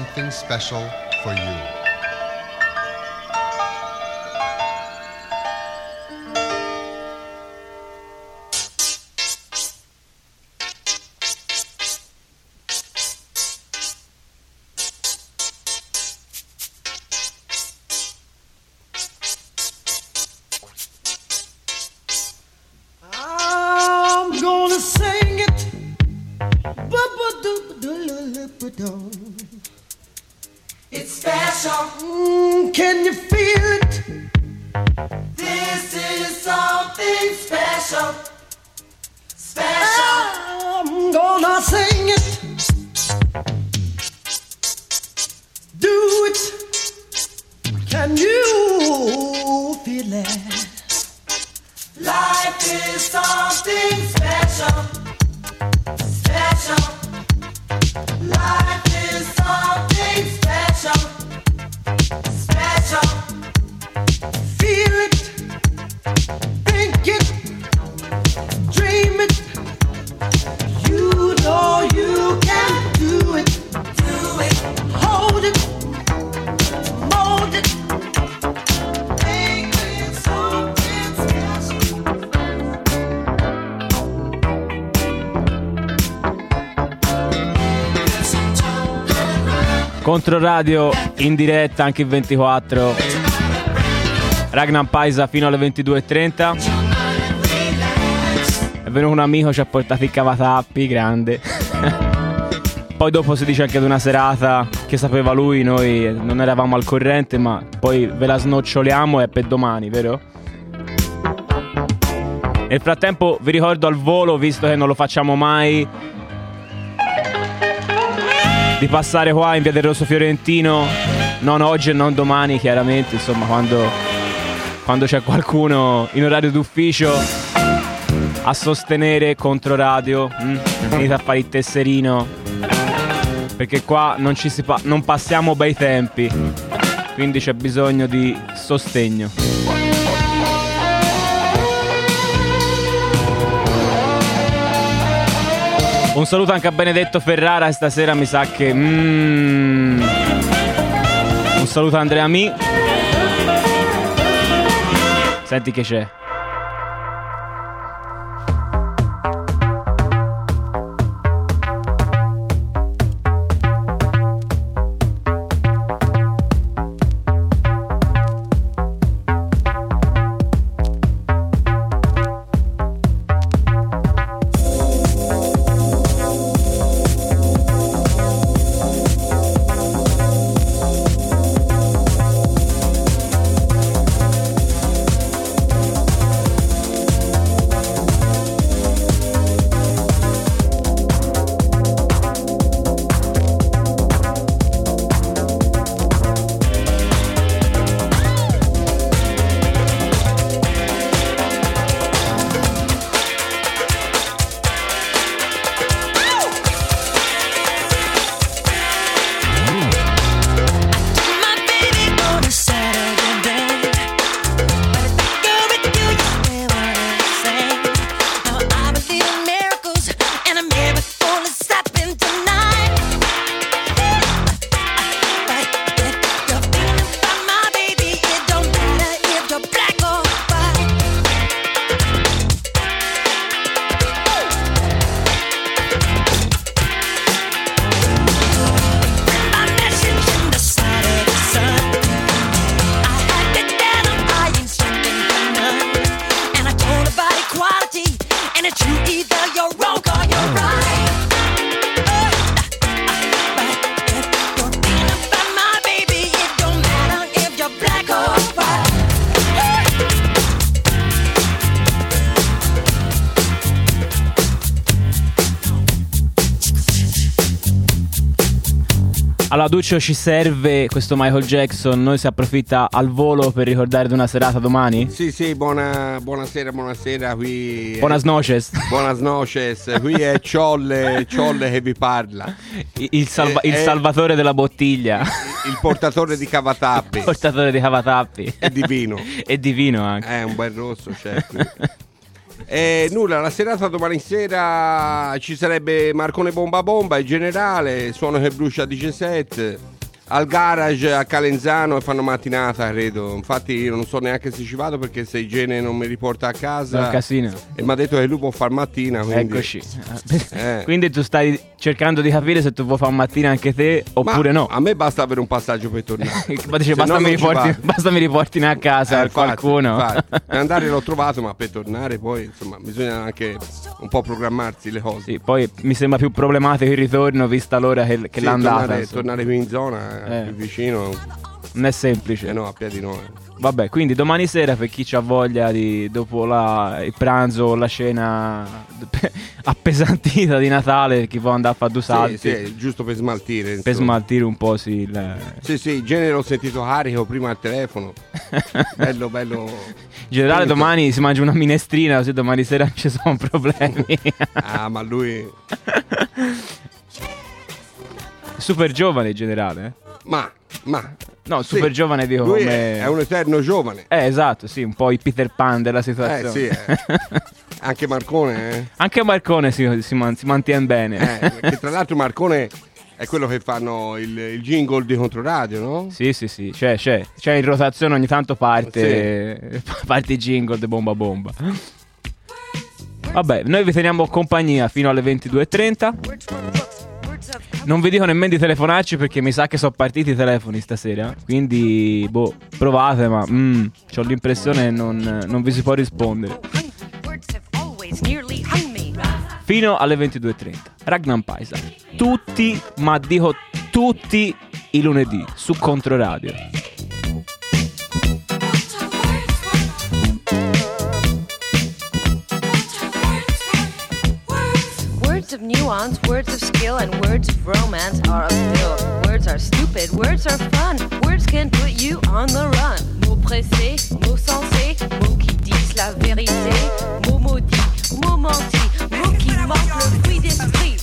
Speaker 26: something special for you.
Speaker 3: Controradio in diretta anche il 24. Ragnar Paisa fino alle 22.30. È venuto un amico, ci ha portato i cavatappi, grande. <laughs> poi dopo si dice anche di una serata che sapeva lui, noi non eravamo al corrente, ma poi ve la snoccioliamo e è per domani, vero? Nel frattempo vi ricordo al volo, visto che non lo facciamo mai, di passare qua in via del Rosso Fiorentino, non oggi e non domani, chiaramente, insomma, quando, quando c'è qualcuno in orario d'ufficio a sostenere Controradio, mm? venite a fare il tesserino, perché qua non, ci si pa- non passiamo bei tempi, quindi c'è bisogno di sostegno. Un saluto anche a Benedetto Ferrara stasera mi sa che... mm, un saluto a Andrea Mi. Senti che c'è. Allora, Duccio ci serve questo Michael Jackson. Noi si approfitta al volo per ricordare di una serata domani?
Speaker 27: Sì, sì, buona, buonasera, buonasera. Qui è-
Speaker 3: Buonas noches.
Speaker 27: Buonas noches. Qui è Ciolle, Ciolle che vi parla.
Speaker 3: Il, salva-
Speaker 27: Eh,
Speaker 3: il
Speaker 27: eh,
Speaker 3: salvatore della bottiglia.
Speaker 27: Il portatore di cavatappi.
Speaker 3: portatore di cavatappi.
Speaker 27: E di vino. <laughs>
Speaker 3: e di vino anche.
Speaker 27: Eh, un bel rosso c'è qui. <laughs> E nulla, la serata domani sera ci sarebbe Marcone Bomba Bomba, il generale, suono che brucia 17. Al garage a Calenzano e fanno mattinata, credo. Infatti io non so neanche se ci vado perché se Igiene non mi riporta a casa.
Speaker 3: È un casino.
Speaker 27: E mi ha detto che lui può far mattina. Quindi...
Speaker 3: Eccoci.
Speaker 27: Eh. <laughs>
Speaker 3: Quindi tu stai cercando di capire se tu vuoi fare mattina anche te oppure
Speaker 27: Ma
Speaker 3: no.
Speaker 27: A me basta avere un passaggio per tornare. <laughs>
Speaker 3: Ma dice, basta,
Speaker 27: no <laughs>
Speaker 3: mi riporti, basta mi riportino a casa
Speaker 27: Eh,
Speaker 3: qualcuno.
Speaker 27: infatti. Per andare l'ho trovato, ma per tornare poi insomma bisogna anche un po' programmarsi le cose.
Speaker 3: Sì, poi mi sembra più problematico il ritorno vista l'ora che, che
Speaker 27: Sì,
Speaker 3: l'andata.
Speaker 27: Tornare, tornare qui in zona,
Speaker 3: Eh.
Speaker 27: più vicino.
Speaker 3: Non è semplice.
Speaker 27: Eh no, a piedi no. eh.
Speaker 3: Vabbè, quindi domani sera per chi ha voglia di dopo la- il pranzo o la cena <laughs> appesantita di Natale, chi può andare a fare due salti
Speaker 27: Sì, sì, giusto per smaltire.
Speaker 3: per
Speaker 27: insomma.
Speaker 3: smaltire un po' sì, il-
Speaker 27: Sì, sì, in genere ho sentito carico prima al telefono. <laughs> bello, bello.
Speaker 3: In generale
Speaker 27: Finito.
Speaker 3: domani si mangia una minestrina, così domani sera <laughs> non ci sono problemi.
Speaker 27: Ah, ma lui.
Speaker 3: Super giovane in generale. eh.
Speaker 27: Ma, ma.
Speaker 3: No,
Speaker 27: Sì.
Speaker 3: super giovane dico
Speaker 27: Lui
Speaker 3: come...
Speaker 27: è, è un eterno giovane.
Speaker 3: Eh, esatto, sì, un po' il Peter Pan della
Speaker 27: Eh
Speaker 3: situazione.
Speaker 27: sì, eh. <laughs> Anche Marcone, eh.
Speaker 3: Anche Marcone si, si man- si mantiene bene.
Speaker 27: Eh, che tra l'altro Marcone è quello che fanno il, il jingle di Controradio, no?
Speaker 3: Sì, sì, sì, c'è, c'è, c'è in rotazione ogni tanto parte, <laughs> parte il jingle di Bomba Bomba. Vabbè, noi vi teniamo compagnia fino alle 22.30. Non vi dico nemmeno di telefonarci perché mi sa che sono partiti i telefoni stasera. Quindi, boh, provate, ma mm, ho l'impressione non, non vi si può rispondere. Fino alle 22.30. Ragnar Paisa. Tutti, ma dico tutti i lunedì su Controradio.
Speaker 28: Words of nuance, words of skill, and words of romance are a. Words are stupid, words are fun. Words can put you on the run. Mots pressés, mots sensés, mots qui disent la vérité. Mots maudits, mots mentis, mots qui manquent le fruit d'esprit.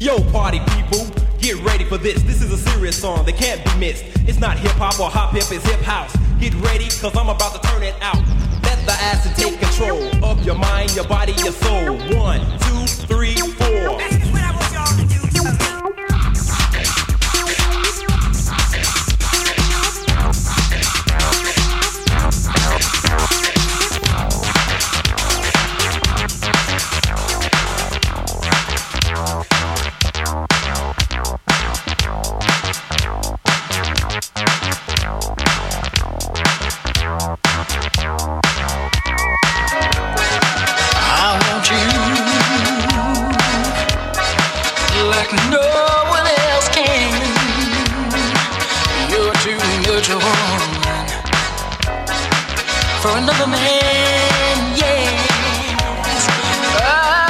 Speaker 29: Yo, party people, get ready for this. This is a serious song that can't be missed. It's not hip hop or hop hip, it's hip house. Get ready, cause I'm about to turn it out. Let the acid take control of your mind, your body, your soul. One, two, three, four.
Speaker 6: For another man.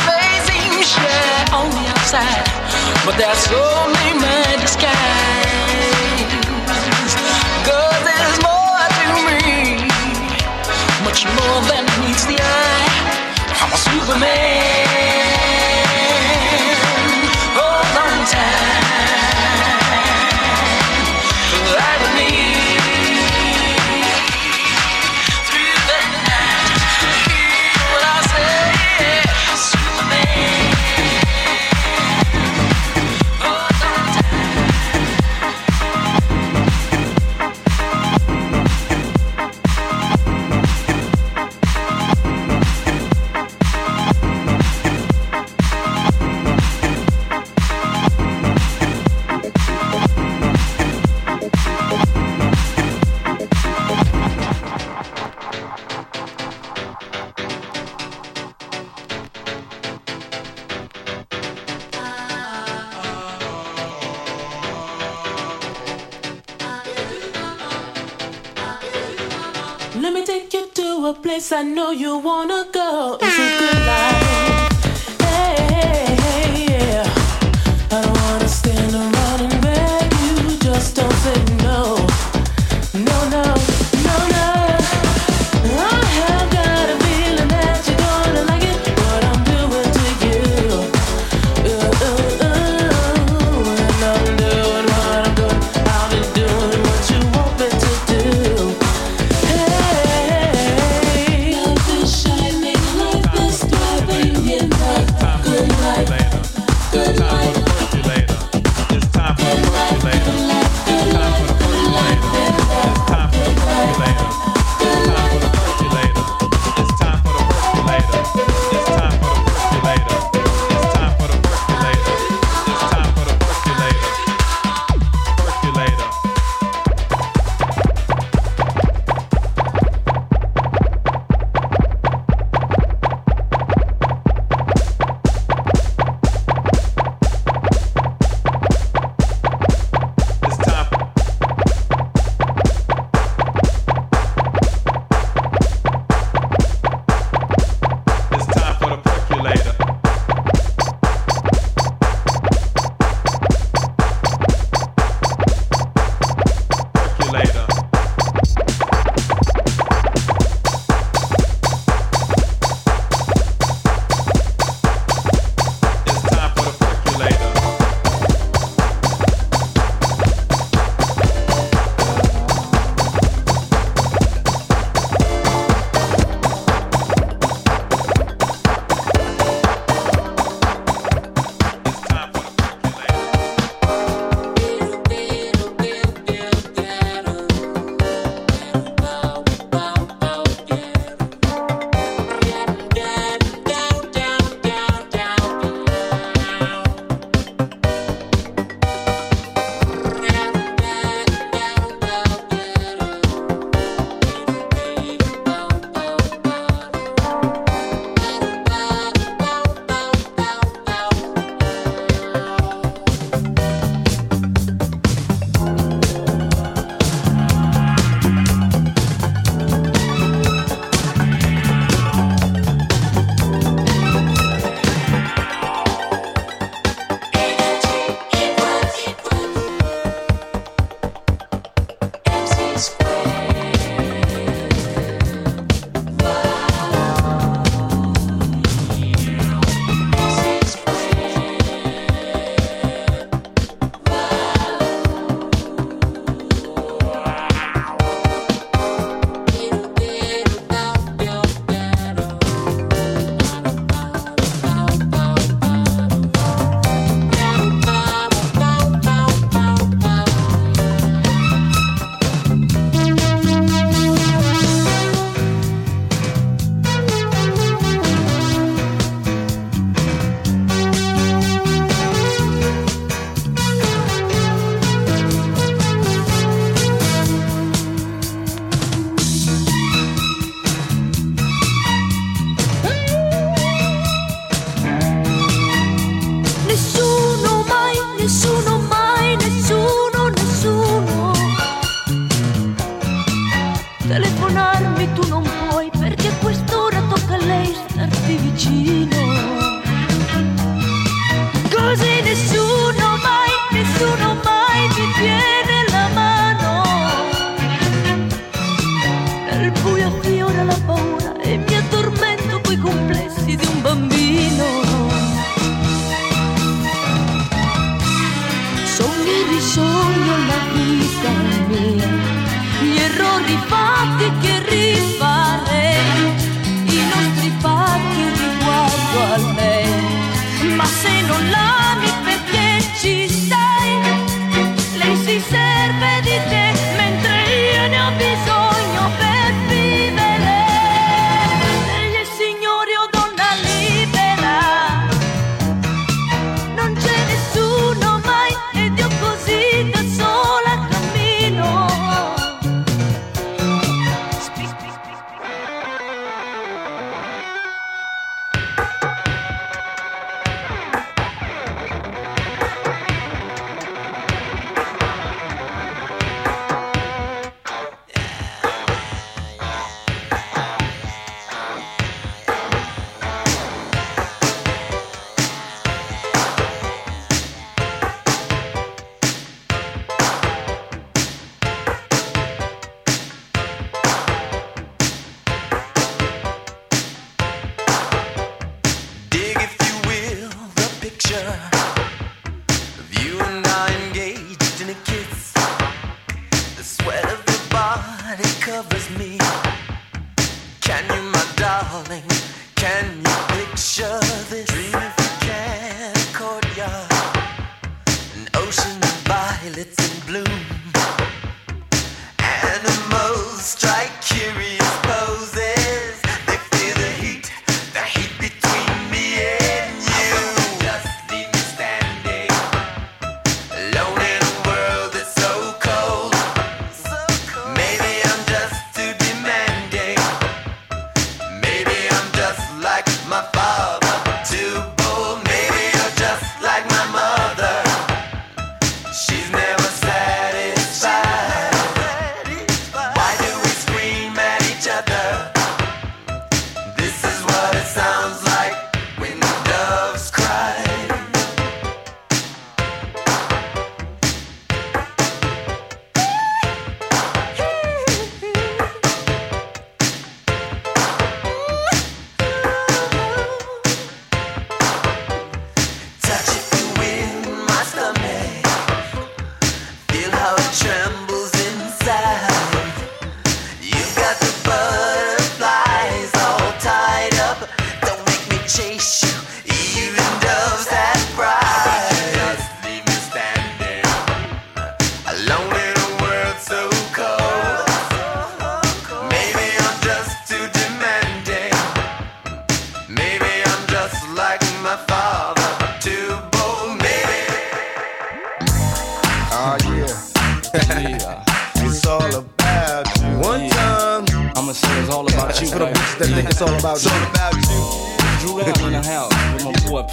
Speaker 6: May seem shy on the outside, but that's only my disguise. 'Cause there's more to me, much more than meets the eye. I'm a Superman. I
Speaker 30: know you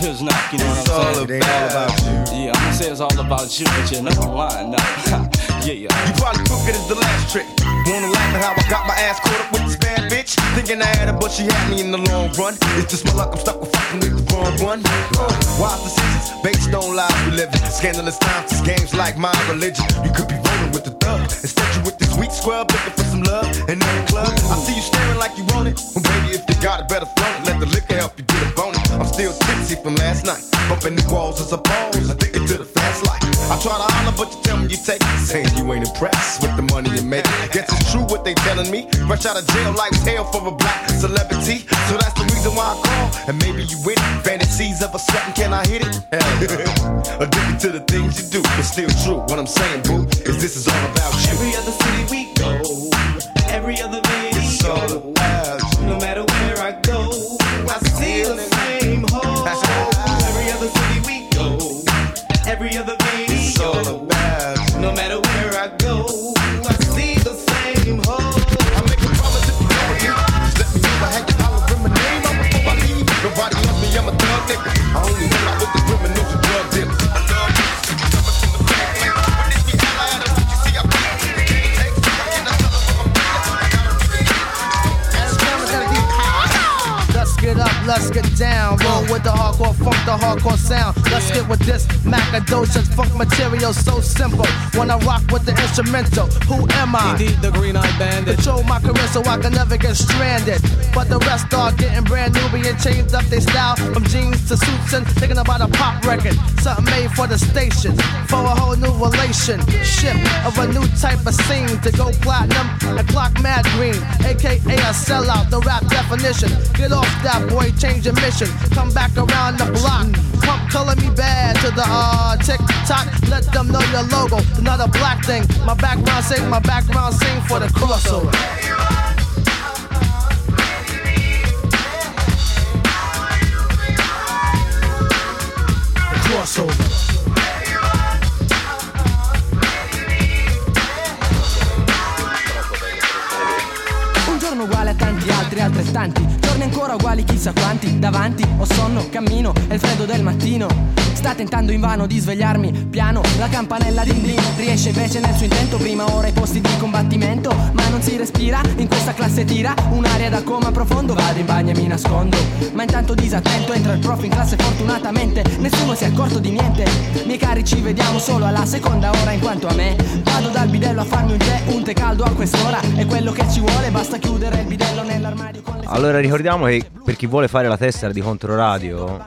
Speaker 31: boy Piznock, you know what
Speaker 32: It's
Speaker 31: I'm
Speaker 32: all
Speaker 31: saying?
Speaker 32: about- It ain't all about
Speaker 31: you. Yeah, I'ma say it's all about you, but you're not lying, <laughs> no. yeah, yeah.
Speaker 32: You probably took it as the last trick. Wanna laugh at how I got my ass caught up with this bad bitch? Thinking I had her, but she had me in the long run. It's just my luck, I'm stuck with fucking with the wrong one. Uh, wise decisions, based on lies we live in. Scandalous times, this game's like my religion. You could be rolling with the thug. Instead, you with this weak scrub looking for some love. And in the club, I see you staring like you want it. Well, baby, if you got it, better flaunt it. Let the liquor help you get a bonus. I'm still tipsy from last night. Bumping the walls as a pose. Addicted to the fast life. I try to holler, but you tell me you take it. Saying you ain't impressed with the money you make. Guess it's true what they telling me. Rush out of jail, life's hell for a black celebrity. So that's the reason why I call. And maybe you with it. Fantasies of a sweating, can I hit it? <laughs> Addicted to the things you do. It's still true. What I'm saying, boo, is this is all about you.
Speaker 4: Every other city we go, every other
Speaker 5: get down. With the hardcore funk, the hardcore sound. Let's get with this Macadocious funk material so simple. Wanna rock with the instrumental. Who am I?
Speaker 31: Indeed, the green eyed bandit.
Speaker 5: Control my career so I can never get stranded. But the rest are getting brand new, being changed up their style from jeans to suits and thinking about a pop record. Something made for the station, for a whole new relationship of a new type of scene to go platinum and clock mad green, aka a sellout. The rap definition. Get off that boy, change your mission. Come back around the block. Pump Color Me Badd to the uh tick tock. Let them know your logo. Not a black thing. My background sing, my background sing for the crossover. Crossover.
Speaker 33: Un giorno uguale a tanti altri altrettanti Giorni ancora uguali chissà quanti. Davanti ho sonno, cammino, è il freddo del mattino. Sta tentando invano di svegliarmi Piano, la campanella din din Riesce invece nel suo intento Prima ora ai posti di combattimento. Ma non si respira, in questa classe tira Un'aria da coma profondo. Vado in bagno e mi nascondo Ma intanto disattento Entra il prof in classe fortunatamente Nessuno si è accorto di niente. Miei cari ci vediamo solo alla seconda ora In quanto a me. Vado dal bidello a farmi un tè Un tè caldo a quest'ora. È quello che ci vuole Basta chiudere il bidello nell'armadio con le
Speaker 2: Allora ricordiamo che per chi vuole fare la tessera di Controradio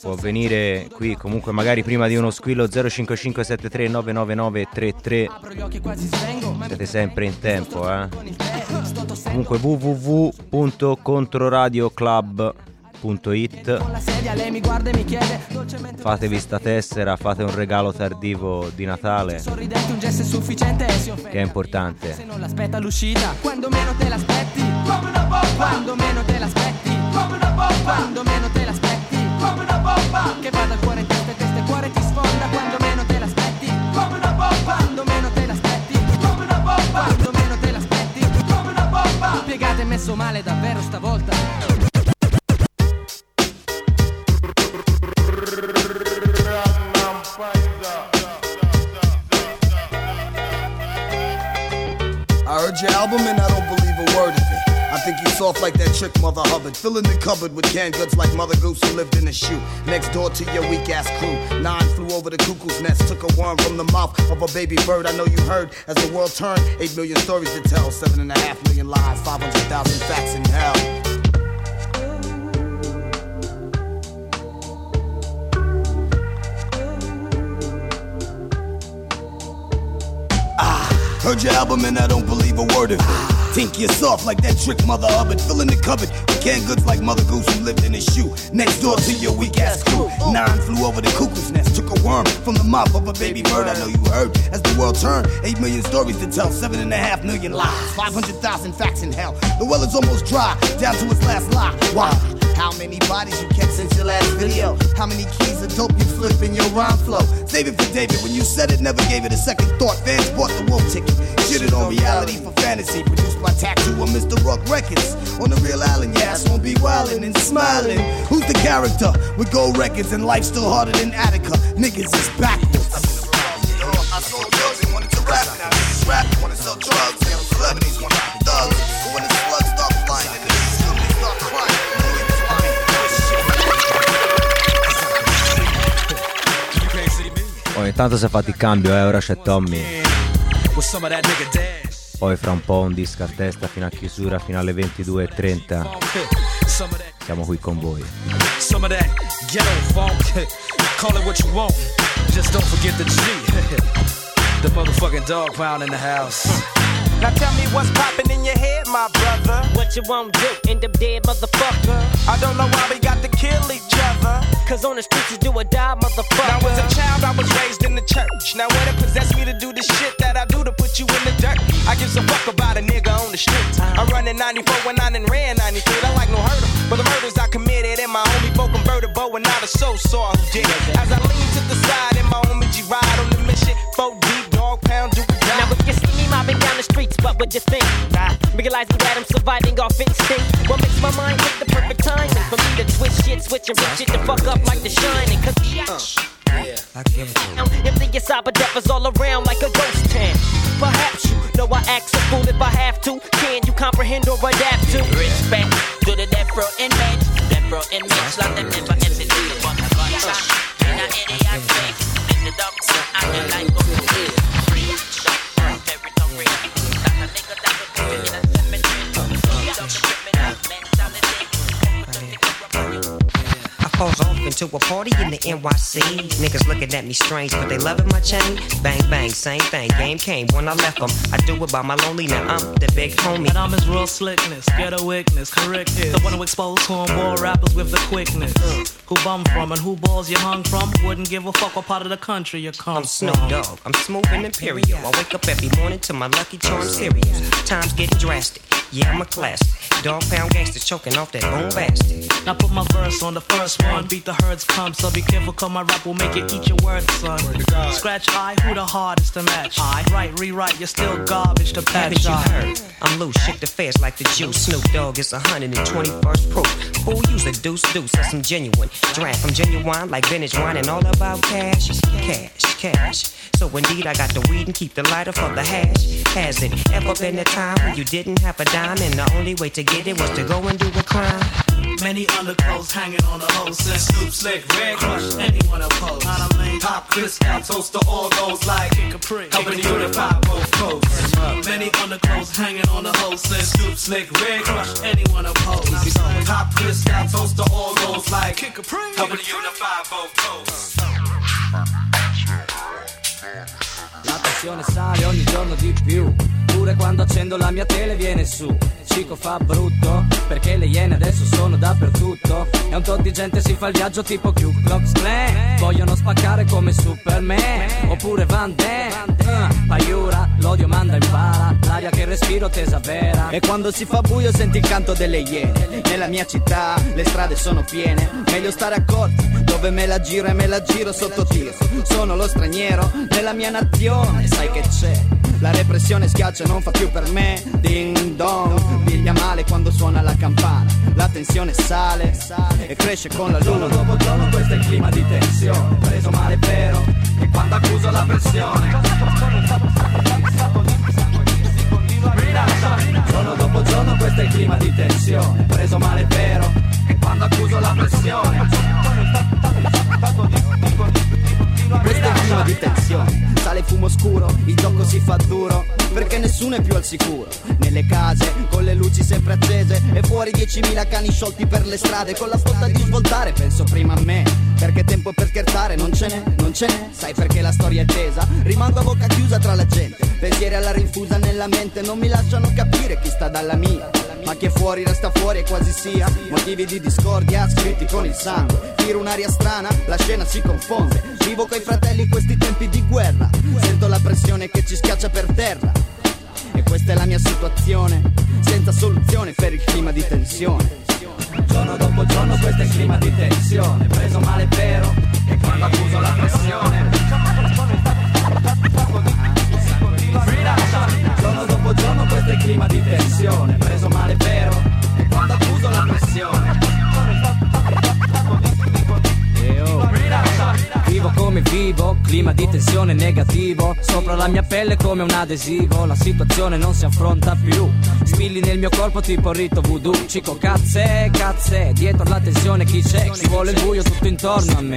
Speaker 2: può venire qui comunque magari prima di uno squillo 05573 99933 siete sempre in tempo eh. Comunque www.controradioclub.it fatevi sta tessera fate un regalo tardivo di Natale che è importante.
Speaker 33: Se non l'aspetta l'uscita Quando meno te l'aspetti Come una bomba Quando meno te l'aspetti Come una bomba Quando meno te l'aspetti Come una bomba Che vada al cuore in testa e testa e cuore ti sfonda. Quando meno te l'aspetti Come una bomba Quando meno te l'aspetti Come una bomba Quando meno te l'aspetti Come una bomba Spiegate messo male davvero stavolta.
Speaker 34: I heard your album and I don't believe a word. I think you soft like that trick Mother Hubbard. Filling the cupboard with canned goods like Mother Goose who lived in a shoe. Next door to your weak ass crew. Nine flew over the cuckoo's nest, took a worm from the mouth of a baby bird. I know you heard as the world turned. Eight million stories to tell, seven and a half million lies, 500,000 facts in hell. Heard your album and I don't believe a word of it. Think you're soft like that trick Mother Hubbard. Filling the cupboard with canned goods like Mother Goose who lived in a shoe. Next door to your weak ass crew. Nine flew over the cuckoo's nest. Took a worm from the mouth of a baby bird. I know you heard. As the world turned, eight million stories to tell. Seven and a half million lies. 500,000 facts in hell. The well is almost dry. Down to its last lie. Why? How many bodies you kept since your last video? How many keys of dope you flip in your rhyme flow? Save it for David. When you said it, never gave it a second thought. Fans bought the wolf ticket. Shit it on reality for fantasy. Produced by Tattoo and Mr. Rock Records. On the real island, yeah, won't be wildin' and smiling. Who's the character? With gold records and life still harder than Attica. Niggas is backwards. I sold drugs and wanted to rap. Now niggas rap, wanna sell drugs. Celebrities wanna be thugs. When the slugs start flying and the start crying.
Speaker 2: Ogni tanto si è fatto il cambio, eh, ora c'è Tommy. Poi fra un po' un disco a testa fino a chiusura, fino alle 22.30.
Speaker 31: Some of that,
Speaker 2: Siamo qui con voi.
Speaker 31: some of that ghetto funk. Call it what you want. Just don't forget the G. the motherfucking dog pound in the house.
Speaker 21: Now tell me what's poppin' in your head, my brother. What you won't do, end up dead, motherfucker. I don't know why we got to kill each other. Cause on the streets you do or die, motherfucker. Now as a child I was raised in the church. Now what it possessed in 94 when I done ran 93. I like no hurt 'em, But the murders I committed and my homie folk converted bow and not a soul saw who did it. As I lean to the side and my homie G ride on the mission. Four deep, dog pound, do or die.
Speaker 35: Now if you see me mobbing down the streets, but what would you think? Realizing that I'm surviving off instinct. What makes my mind hit the perfect timing for me to twist shit, switch and rip shit to fuck up like the shining? Cause now, if the death is all around like a ghost town. Perhaps you know I act a fool if I have to. Can you comprehend or adapt to?
Speaker 36: Respect to the death row inmates. Death row inmates, like them never empty to the one
Speaker 35: I falls into a party in the NYC. Niggas looking at me strange, but they loving my chain. Bang, bang, same thing. Game came when I left them. I do it by my lonely, now I'm the big homie.
Speaker 37: And I'm his real slickness, ghetto weakness, correctness. The one who expose cornball rappers with the quickness. Who bum from and who balls you hung from? Wouldn't give a fuck what part of the country you come
Speaker 35: I'm Snoop. Dogg. I'm smooth and imperial. I wake up every morning to my Lucky Charm cereal. Times getting drastic. Yeah, I'm a classic. Dog pound gangster choking off that boom bastard.
Speaker 37: Now put my verse on the first one. Beat the herd's pump, so be careful, cause my rap will make you eat your words, son. Scratch I, who the hardest to match? I write, rewrite, you're still garbage to patch.
Speaker 35: Haven't you
Speaker 37: I.
Speaker 35: heard? I'm loose, shit the fast like the juice. Snoop Dogg is 121st proof. Fool, use a deuce deuce, that's some genuine. Draft, I'm genuine like vintage wine and all about cash. Cash, cash. So indeed, I got the weed and keep the lighter for the hash. Has it ever been a time when you didn't have a dime and the only way to get it was to go and do a crime?
Speaker 37: Many underclothes hanging on the hose. Since Snoop Slick, Red Crush, anyone oppose. Not a lane.
Speaker 29: Pop crystal, toast to all those like
Speaker 37: Capri.
Speaker 29: helping to unify both coasts.
Speaker 37: Many underclothes hanging on the hose. Since Snoop Slick, Red Crush, anyone oppose.
Speaker 29: Pop crystal, toast to all those like helping to unify both coasts.
Speaker 33: La tensione sale ogni giorno di più. Pure quando accendo la mia tele viene su. Cico fa brutto, perché le iene adesso sono dappertutto. E un tot di gente si fa il viaggio tipo Ku Klux Klan. Vogliono spaccare come Superman, oppure Van Damme. Uh, Paiura, l'odio manda in pala, l'aria che respiro tesa vera.
Speaker 38: E quando si fa buio senti il canto delle iene Nella mia città le strade sono piene Meglio stare accorti Dove me la giro e me la giro sotto tiro Sono lo straniero nella mia nazione Sai che c'è La repressione schiaccia non fa più per me. Ding dong Piglia male quando suona la campana. La tensione sale E cresce con la luna.
Speaker 33: Giorno dopo giorno questo è il clima di tensione. Preso male vero? E quando accuso la pressione. Giorno dopo giorno questo è il clima di tensione. Preso male vero? E quando accuso la pressione
Speaker 38: Questo è clima di tensione. Sale fumo scuro, il gioco si fa duro Perché nessuno è più al sicuro. Nelle case, con le luci sempre accese E fuori 10.000 cani sciolti per le strade. Con la fotta di svoltare, penso prima a me. Perché tempo per scherzare non ce n'è, non ce n'è. Sai perché la storia è tesa? Rimango a bocca chiusa tra la gente. Pensieri alla rinfusa nella mente Non mi lasciano capire chi sta dalla mia ma chi è fuori resta fuori e quasi sia. Motivi di discordia scritti con il sangue. Tiro un'aria strana, la scena si confonde. Vivo coi fratelli questi tempi di guerra. Sento la pressione che ci schiaccia per terra. E questa è la mia situazione Senza soluzione per il clima di tensione.
Speaker 33: Giorno dopo giorno questo è il clima di tensione. Preso male vero E quando accuso la pressione Giorno dopo giorno questo è il clima di tensione Preso male vero? E quando accuso la pressione Vivo come vivo, clima di tensione negativo. Sopra la mia pelle come un adesivo. La situazione non si affronta più. Spilli nel mio corpo tipo rito voodoo. Cico cazze, cazze Dietro la tensione chi c'è? Chi vuole il buio tutto intorno a me?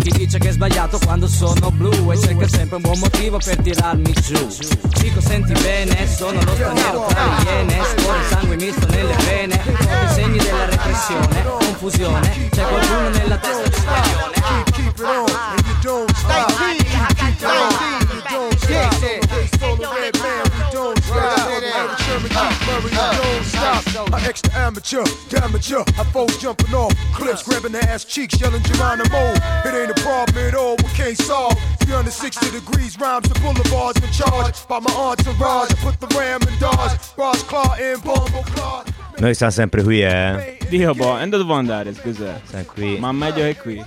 Speaker 33: Chi dice che è sbagliato quando sono blu? E cerca sempre un buon motivo per tirarmi giù. Cico senti bene, sono lo straniero tra le iene Scorre sangue misto nelle vene. Come segni della repressione, confusione C'è qualcuno nella testa di sbaglione
Speaker 39: Eddie Sherman, Murray, you don't stop. I extra amateur, amateur. I foes jumping off cliffs, grabbing the ass cheeks, yelling Geronimo. It ain't a problem at all, we can't solve. 360 degrees, rhymes and boulevards in charge. By my entourage, I put the ram in dodge. Ross Claw and Bombo Claw.
Speaker 40: Noi siamo sempre qui, eh.
Speaker 3: Dio boh, e dove può andare, scusa?
Speaker 40: Siamo qui.
Speaker 3: Ma meglio che qui.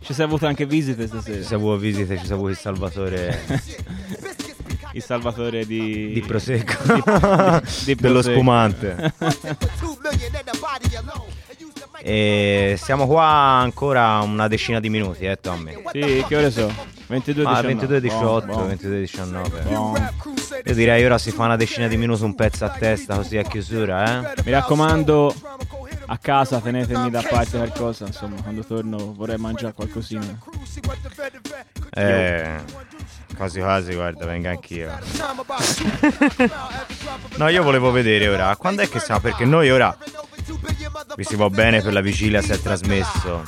Speaker 3: Ci sei avuto anche visite stasera.
Speaker 40: Ci sei avuto visite, ci sei avuto il salvatore. <laughs>
Speaker 3: il salvatore di.
Speaker 40: Di Prosecco.
Speaker 3: Di- di
Speaker 40: Dello
Speaker 3: Prosecco.
Speaker 40: spumante. E siamo qua ancora una decina di minuti, eh, Tommy.
Speaker 3: Sì, che ore so? 22
Speaker 40: Ah,
Speaker 3: 19.
Speaker 40: 22 18,
Speaker 3: Buon, buon.
Speaker 40: 22 19.
Speaker 3: Buon.
Speaker 40: Io direi ora si fa una decina di minuti un pezzo a testa così a chiusura, eh.
Speaker 3: Mi raccomando, a casa tenetemi da parte qualcosa, insomma, quando torno vorrei mangiare qualcosina.
Speaker 2: Eh, quasi quasi, guarda, venga anch'io. <laughs> no, io volevo vedere ora, quando è che siamo? Perché noi ora vi si va bene per la vigilia se è trasmesso.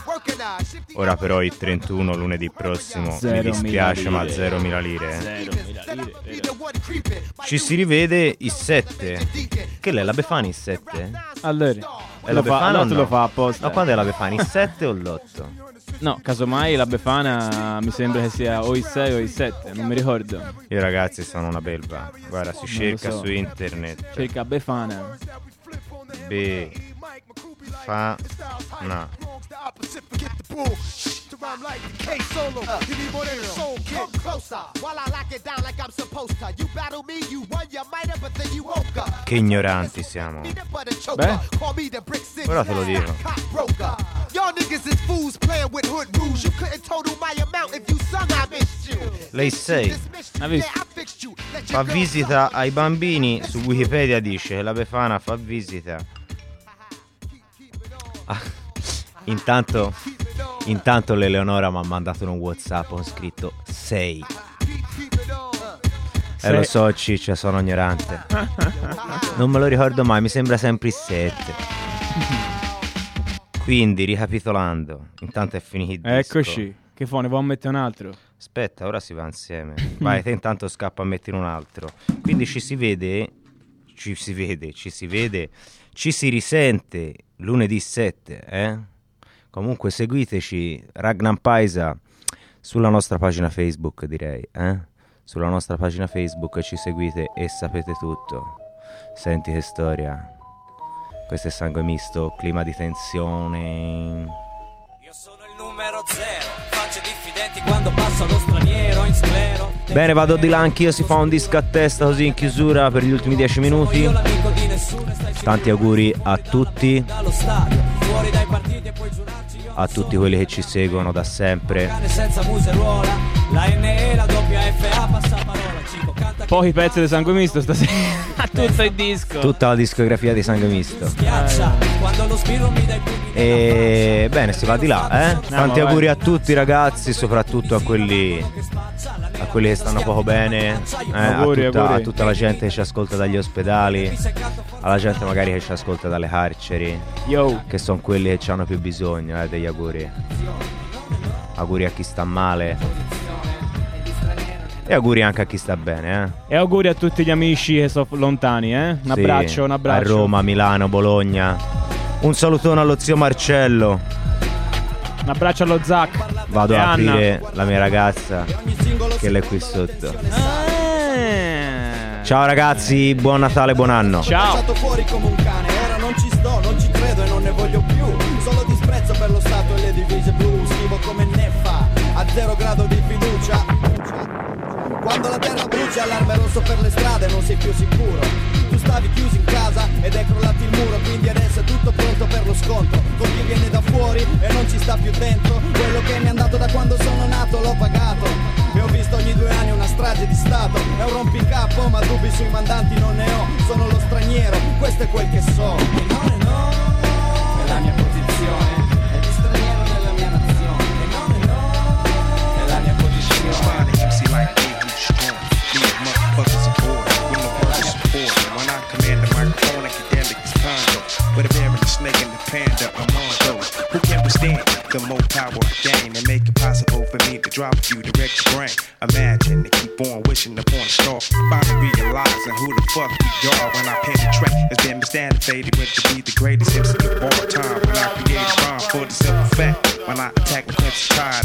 Speaker 2: Ora però il 31 lunedì prossimo mi dispiace ma
Speaker 3: lire.
Speaker 2: 0 mila lire.
Speaker 3: Zero mila lire.
Speaker 2: Ci si rivede il 7. Che l'è la Befani il 7?
Speaker 3: Allora,
Speaker 2: È
Speaker 3: lo
Speaker 2: la
Speaker 3: fa,
Speaker 2: Befana
Speaker 3: te
Speaker 2: no?
Speaker 3: lo fa apposta.
Speaker 2: No, quando è la Befani? Il 7 o l'8?
Speaker 3: No, casomai la Befana mi sembra che sia o il 6 o il 7, non mi ricordo.
Speaker 2: Io ragazzi sono una belva. Guarda, si
Speaker 3: Non
Speaker 2: cerca
Speaker 3: so.
Speaker 2: su internet.
Speaker 3: Cerca Befana.
Speaker 2: B fa
Speaker 41: una
Speaker 2: che ignoranti siamo. Beh, ora te lo dico. Lei 6 fa visita ai bambini. Su Wikipedia dice che la Befana fa visita. Ah, intanto, intanto l'Eleonora mi ha mandato un WhatsApp con scritto 6. E lo
Speaker 3: Sei.
Speaker 2: so, Ciccia, sono ignorante. Non me lo ricordo mai, mi sembra sempre il 7. Quindi, ricapitolando, intanto è finito.
Speaker 3: Eccoci. Che fa, ne vuoi mettere un altro?
Speaker 2: Aspetta, ora si va insieme. <laughs> Vai, te intanto scappa a mettere un altro. Quindi ci si vede, ci si vede, ci si vede, ci si risente lunedì 7, eh? Comunque seguiteci, Ragnar Paisa, sulla nostra pagina Facebook direi, eh? Sulla nostra pagina Facebook ci seguite e sapete tutto. Senti che storia. Questo è sangue misto, clima di tensione.
Speaker 33: Numero zero, facce diffidenti quando passa lo straniero.
Speaker 2: Bene, vado di là anch'io, si fa un disco a testa così in chiusura per gli ultimi dieci minuti. Tanti auguri a tutti, a tutti quelli che ci seguono da sempre.
Speaker 3: Pochi pezzi di sangue misto stasera. <laughs> Tutto il disco.
Speaker 2: Tutta la discografia di Sangue Misto. E bene, si va di là, eh? Tanti auguri a tutti ragazzi, soprattutto a quelli a quelli che stanno poco bene, eh, a,
Speaker 3: Auguri,
Speaker 2: tutta, a tutta la gente che ci ascolta dagli ospedali, alla gente magari che ci ascolta dalle carceri,
Speaker 3: Yo.
Speaker 2: che sono quelli che ci hanno più bisogno eh, degli auguri. Auguri a chi sta male. E auguri anche a chi sta bene, eh?
Speaker 3: E auguri a tutti gli amici che sono lontani, eh? Un
Speaker 2: Sì,
Speaker 3: abbraccio, un abbraccio.
Speaker 2: A Roma, Milano, Bologna. Un salutone allo zio Marcello.
Speaker 3: Un abbraccio allo Zac.
Speaker 2: Vado
Speaker 3: e
Speaker 2: a
Speaker 3: Anna.
Speaker 2: aprire la mia ragazza che l'è qui sotto. Ciao ragazzi, buon Natale, buon anno.
Speaker 38: Cacciato fuori come un cane, ora non ci sto, non ci credo e non ne voglio più. Solo disprezzo per lo Stato e le divise blu, scrivo come neffa, a zero grado di fiducia. Quando la terra brucia, allarme rosso per le strade, non sei più sicuro. Tu stavi chiuso in casa ed è crollato il muro, quindi adesso è tutto pronto per lo scontro. Con chi viene da fuori e non ci sta più dentro. Quello che mi è andato da quando sono nato l'ho pagato. E ho visto ogni due anni una strage di Stato. È un rompicapo, ma dubbi sui mandanti non ne ho. Sono lo straniero, questo è quel che so. E no, e no, è la mia
Speaker 42: the more power gain and make it possible for me to drop you direct your brain? Imagine to keep on wishing upon a star. Finally realizing who the fuck we are when I penetrate. Has been misstandard with to be the greatest MC of all time. When I create rhyme for the simple fact. When I attack with Quincy Tide,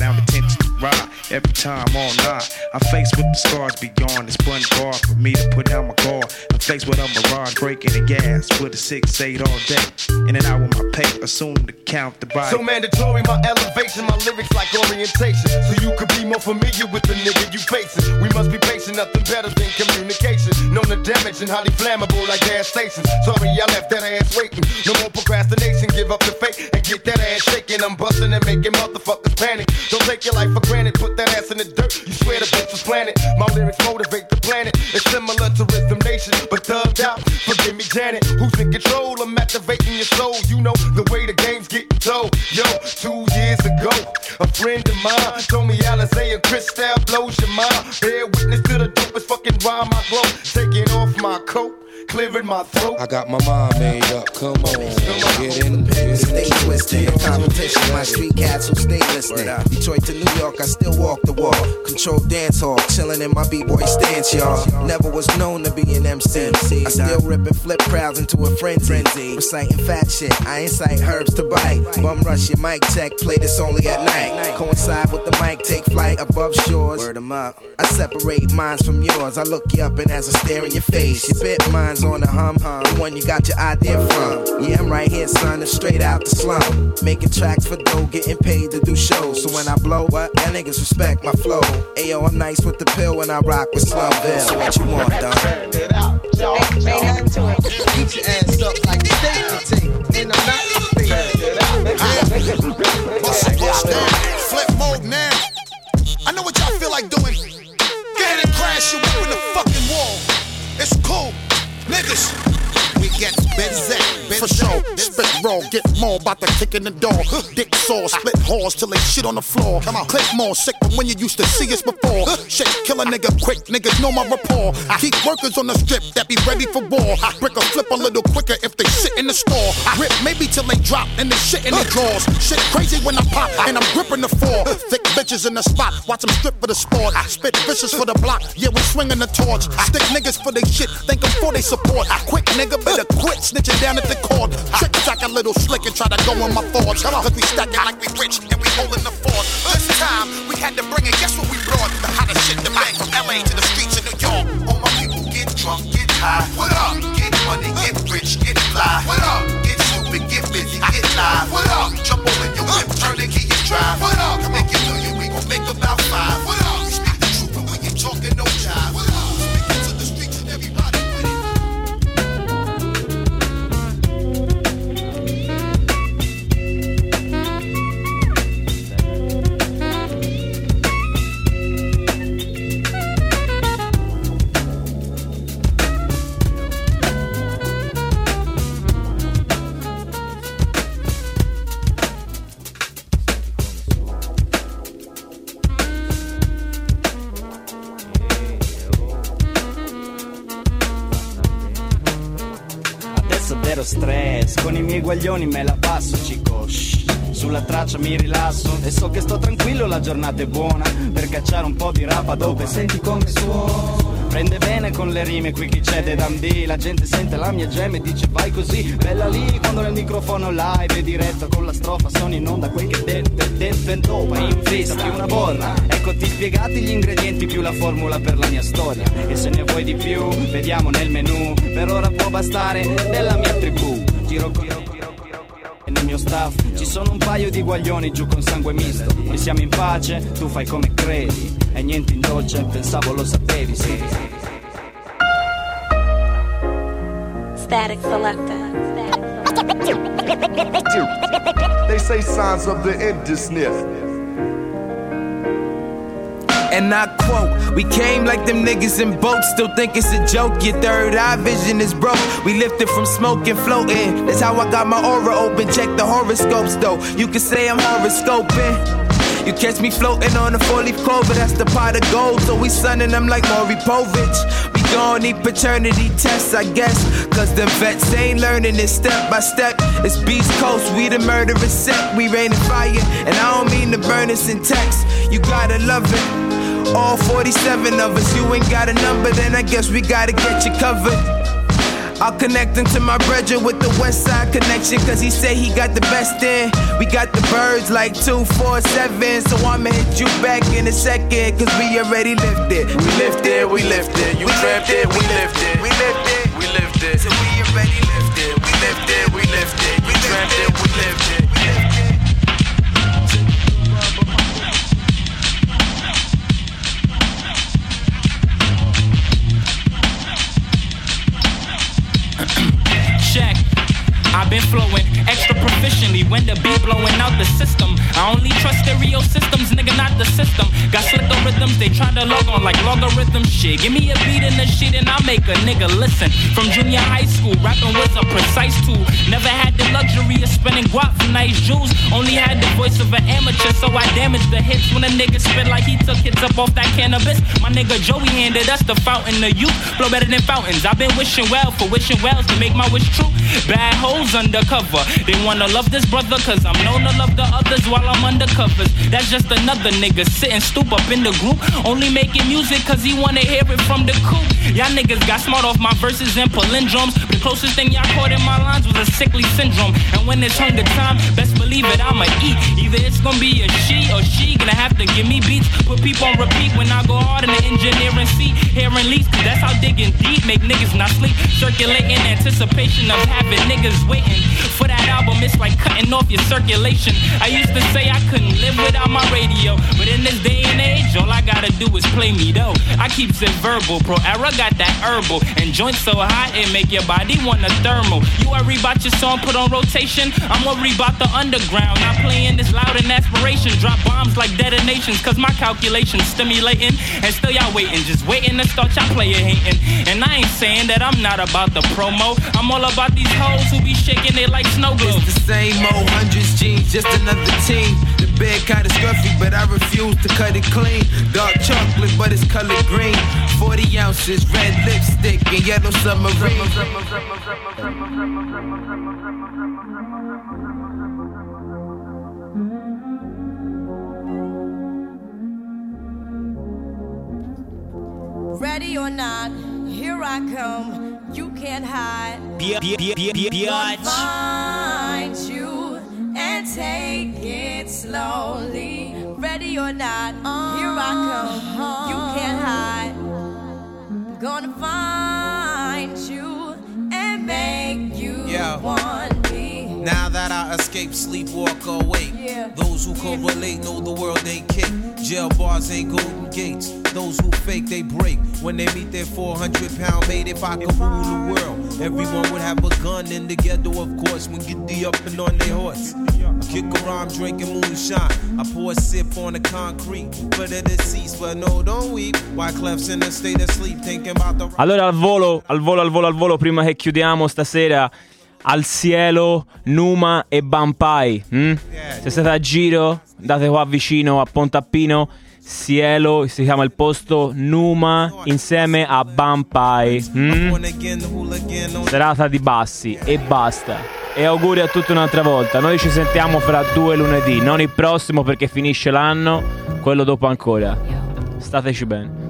Speaker 42: Every time all night, I face with the scars beyond. It's one bar for me to put down my guard. I'm faced with a mirage breaking the gas with a 6-8 all day. In and out with my pay, assume to count the body.
Speaker 5: So mandatory, my elevation, my lyrics like orientation. So you could be more familiar with the nigga you facing. We must be patient, nothing better than communication. Known the damage and highly flammable like gas stations. Sorry, I left that ass waiting. No more procrastination, give up the fake and get that ass shaking. I'm busting and making motherfuckers panic. Don't take your life for granted, put that ass in the dirt. You swear the bitch was planted. My lyrics motivate the planet. It's similar to Rhythm Nation, but thugged out. Forgive me, Janet. Who's in control? I'm activating your soul. You know the way the game's getting told. Yo, two years ago, a friend of mine told me Alizé and Cristal blows your mind. Bear witness to the dopest fucking rhyme I glow. Taking off my coat, clearing my throat.
Speaker 43: I got my mind made up. Come on, get in, get in.
Speaker 44: Stay twisted, no competition. My street cats will stay listening. Detroit to New York, I still walk the walk. Control dance hall, chilling in my b-boy stance, y'all. Never was known to be an MC. I still rip and flip crowds into a frenzy. Reciting fat shit, I incite herbs to bite. Bum rush your mic check, play this only at night. Coincide with the mic, take flight above shores. Word 'em up. I separate minds from yours. I look you up and as I stare in your face, your bit minds on the hum, the one you got your idea from. Yeah, I'm right here, son, it's straight out the slum. Making tracks for dough, getting paid to do shows. So when I blow, what? Y'all niggas respect my flow. Ayo, I'm nice with the pill when I rock with Slum Slumville. So what you want, dog?
Speaker 45: Ain't nothing to it. Beat your ass up like a statement tape. And I'm not
Speaker 46: Bust it, bust down. Flip mode now. I know what y'all feel like doing. Go ahead and crash you up in the fucking wall. Niggas. We get busy.
Speaker 39: For sure, spit raw, get more about the kick in the door. Dick saw, split halls till they shit on the floor. Come on, click more sick than when you used to see us before. Shit, kill a nigga quick, niggas know my rapport. I keep workers on the strip that be ready for war. I Brick a flip a little quicker if they sit in the store. Ah. Rip maybe till they drop and they shit in the drawers. Shit crazy when I pop and I'm gripping the floor. Thick bitches in the spot, watch them strip for the sport. I Spit vicious for the block, yeah, we swinging the torch. Stick niggas for they shit, thank them for they support. I quick nigga, better quit snitching down at the court. Trick track a little slick and try to go in my thoughts. Cause we stacking like we rich and we holding the fort. This time, we had to bring it, guess what we brought? The hottest shit, the bang from LA to the streets of New York.
Speaker 2: All my people get drunk, get high. What up? Get money, get rich, get fly. What up? Get stupid, get busy, get live. What up? Jump over your whip, turn the key and drive. What up? Come make it million, we gon' make about
Speaker 38: stress, con i miei guaglioni me la passo, cico. Shh. Sulla traccia mi rilasso e so che sto tranquillo, la giornata è buona per cacciare un po' di rapa dove senti come suona. Prende bene con le rime qui chi c'è Dundee La gente sente la mia gem e dice vai così. Bella lì quando nel microfono live è diretto con la strofa Sono in onda quel che dentro e dentro e dopo in festa più una bolla Ecco ti spiegati gli ingredienti più la formula per la mia storia. E se ne vuoi di più vediamo nel menù Per ora può bastare della mia tribù. Giro con e nel mio staff ci sono un paio di guaglioni giù con sangue misto. E siamo in pace, tu fai come credi E niente in dolce, pensavo lo sapevi, sì
Speaker 47: Static Selektah.
Speaker 48: They say signs of the end is sniff.
Speaker 21: And I quote, we came like them niggas in boats, still think it's a joke. Your third eye vision is broke. We lifted from smoke and floating. That's how I got my aura open. Check the horoscopes though. You can say I'm horoscoping. You catch me floating on a four leaf clover, that's the pot of gold. So we sunning them like Maury Povich. We gon' need paternity tests, I guess. Cause the vets ain't learning it step by step. It's Beast Coast, we the murderous set. We rain fire, and I don't mean to burn us in text. You gotta love it. All 47 of us, you ain't got a number, then I guess we gotta get you covered. I'll connect him to my brother with the West Side connection, cause he said he got the best in. We got the birds like 247, so I'ma hit you back in a second, cause we already lifted. We lifted, we lifted, you trapped it, we lifted. We lifted, we lifted, so we already lifted. We lifted, we lifted, you trapped it, we lifted.
Speaker 49: I've been flowing extra proficiently when the beat blowing out the system. I only trust stereo systems, nigga, not the system. Got slicker rhythms they try to log on like logarithm shit. Give me a beat in the shit and I'll make a nigga listen. From junior high school, rapping was a precise tool. Never had the luxury of spending guap for nice jewels. Only had the voice of an amateur, so I damaged the hits when a nigga spit like he took hits up off that cannabis. My nigga Joey handed us the fountain of youth. Flow better than fountains. I've been wishing well for wishing wells to make my wish true. Bad hoes undercover. They wanna love this brother, cause I'm known to love the others while I'm undercovers. That's just another nigga sitting stoop up in the group. Only making music cause he wanna hear it from the coop. Y'all niggas got smart off my verses and palindromes. The closest thing y'all caught in my lines was a sickly syndrome. And when it's hunger time, best believe it, I'ma eat. Either it's gonna be a she or she gonna have to give me beats. Put people on repeat when I go hard in the engineering seat. Hearing leaks, cause that's how digging deep make niggas not sleep. Circulating anticipation of having niggas waiting. For that album, it's like cutting off your circulation. I used to say I couldn't live without my radio. But in this day and age, all I gotta do is play me though. I keeps it verbal, pro era got that herbal. And joints so hot, it make your body wanna thermal. You worry about your song put on rotation? I'm worried about the underground. Not playing this loud in aspiration. Drop bombs like detonations, cause my calculations stimulating. And still y'all waiting, just waiting to start y'all player hating. And I ain't saying that I'm not about the promo. I'm all about these hoes who be shaking it like snow globes.
Speaker 21: It's the same old hundreds jeans, just another team. The bed kinda scruffy, but I refuse to cut it clean. Dark chocolate, but it's colored green. 40 ounces, red lipstick, and yellow submarine.
Speaker 47: Ready or not, here I come. You can't hide.
Speaker 49: Bia- bia- bia- bia- bia-
Speaker 47: Gonna take it slowly. Ready or not, here I come. You can't hide. Gonna find you and make you
Speaker 21: Yeah.
Speaker 47: me.
Speaker 21: Now that I escape, sleep, walk awake.
Speaker 47: Yeah.
Speaker 21: Those who correlate know the world ain't cake. Jail bars ain't golden gates. Those who fake, they break. When they meet their 400 pound mate, if I could rule the world, everyone would have a gun in the ghetto, of course, when get the up and on their horse. I kick around drinking moonshine. I pour a sip on the concrete for the deceased, but no, don't weep. Wyclef's in a state of sleep, thinking about the
Speaker 3: Allora al volo, al volo, al volo, al volo, prima che chiudiamo stasera, al cielo, Numa e Bampai. mm? Se siete a giro, andate qua vicino a Pontappino, Cielo, si chiama il posto Numa insieme a Bampai. mm? Serata di bassi e basta. E auguri a tutti un'altra volta. Noi ci sentiamo fra due lunedì, non il prossimo perché finisce l'anno, quello dopo ancora. Stateci bene.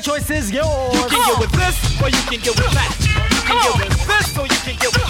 Speaker 49: Choice is yours.
Speaker 50: You can get with this, or you can get with that. You can get with this, or you can get with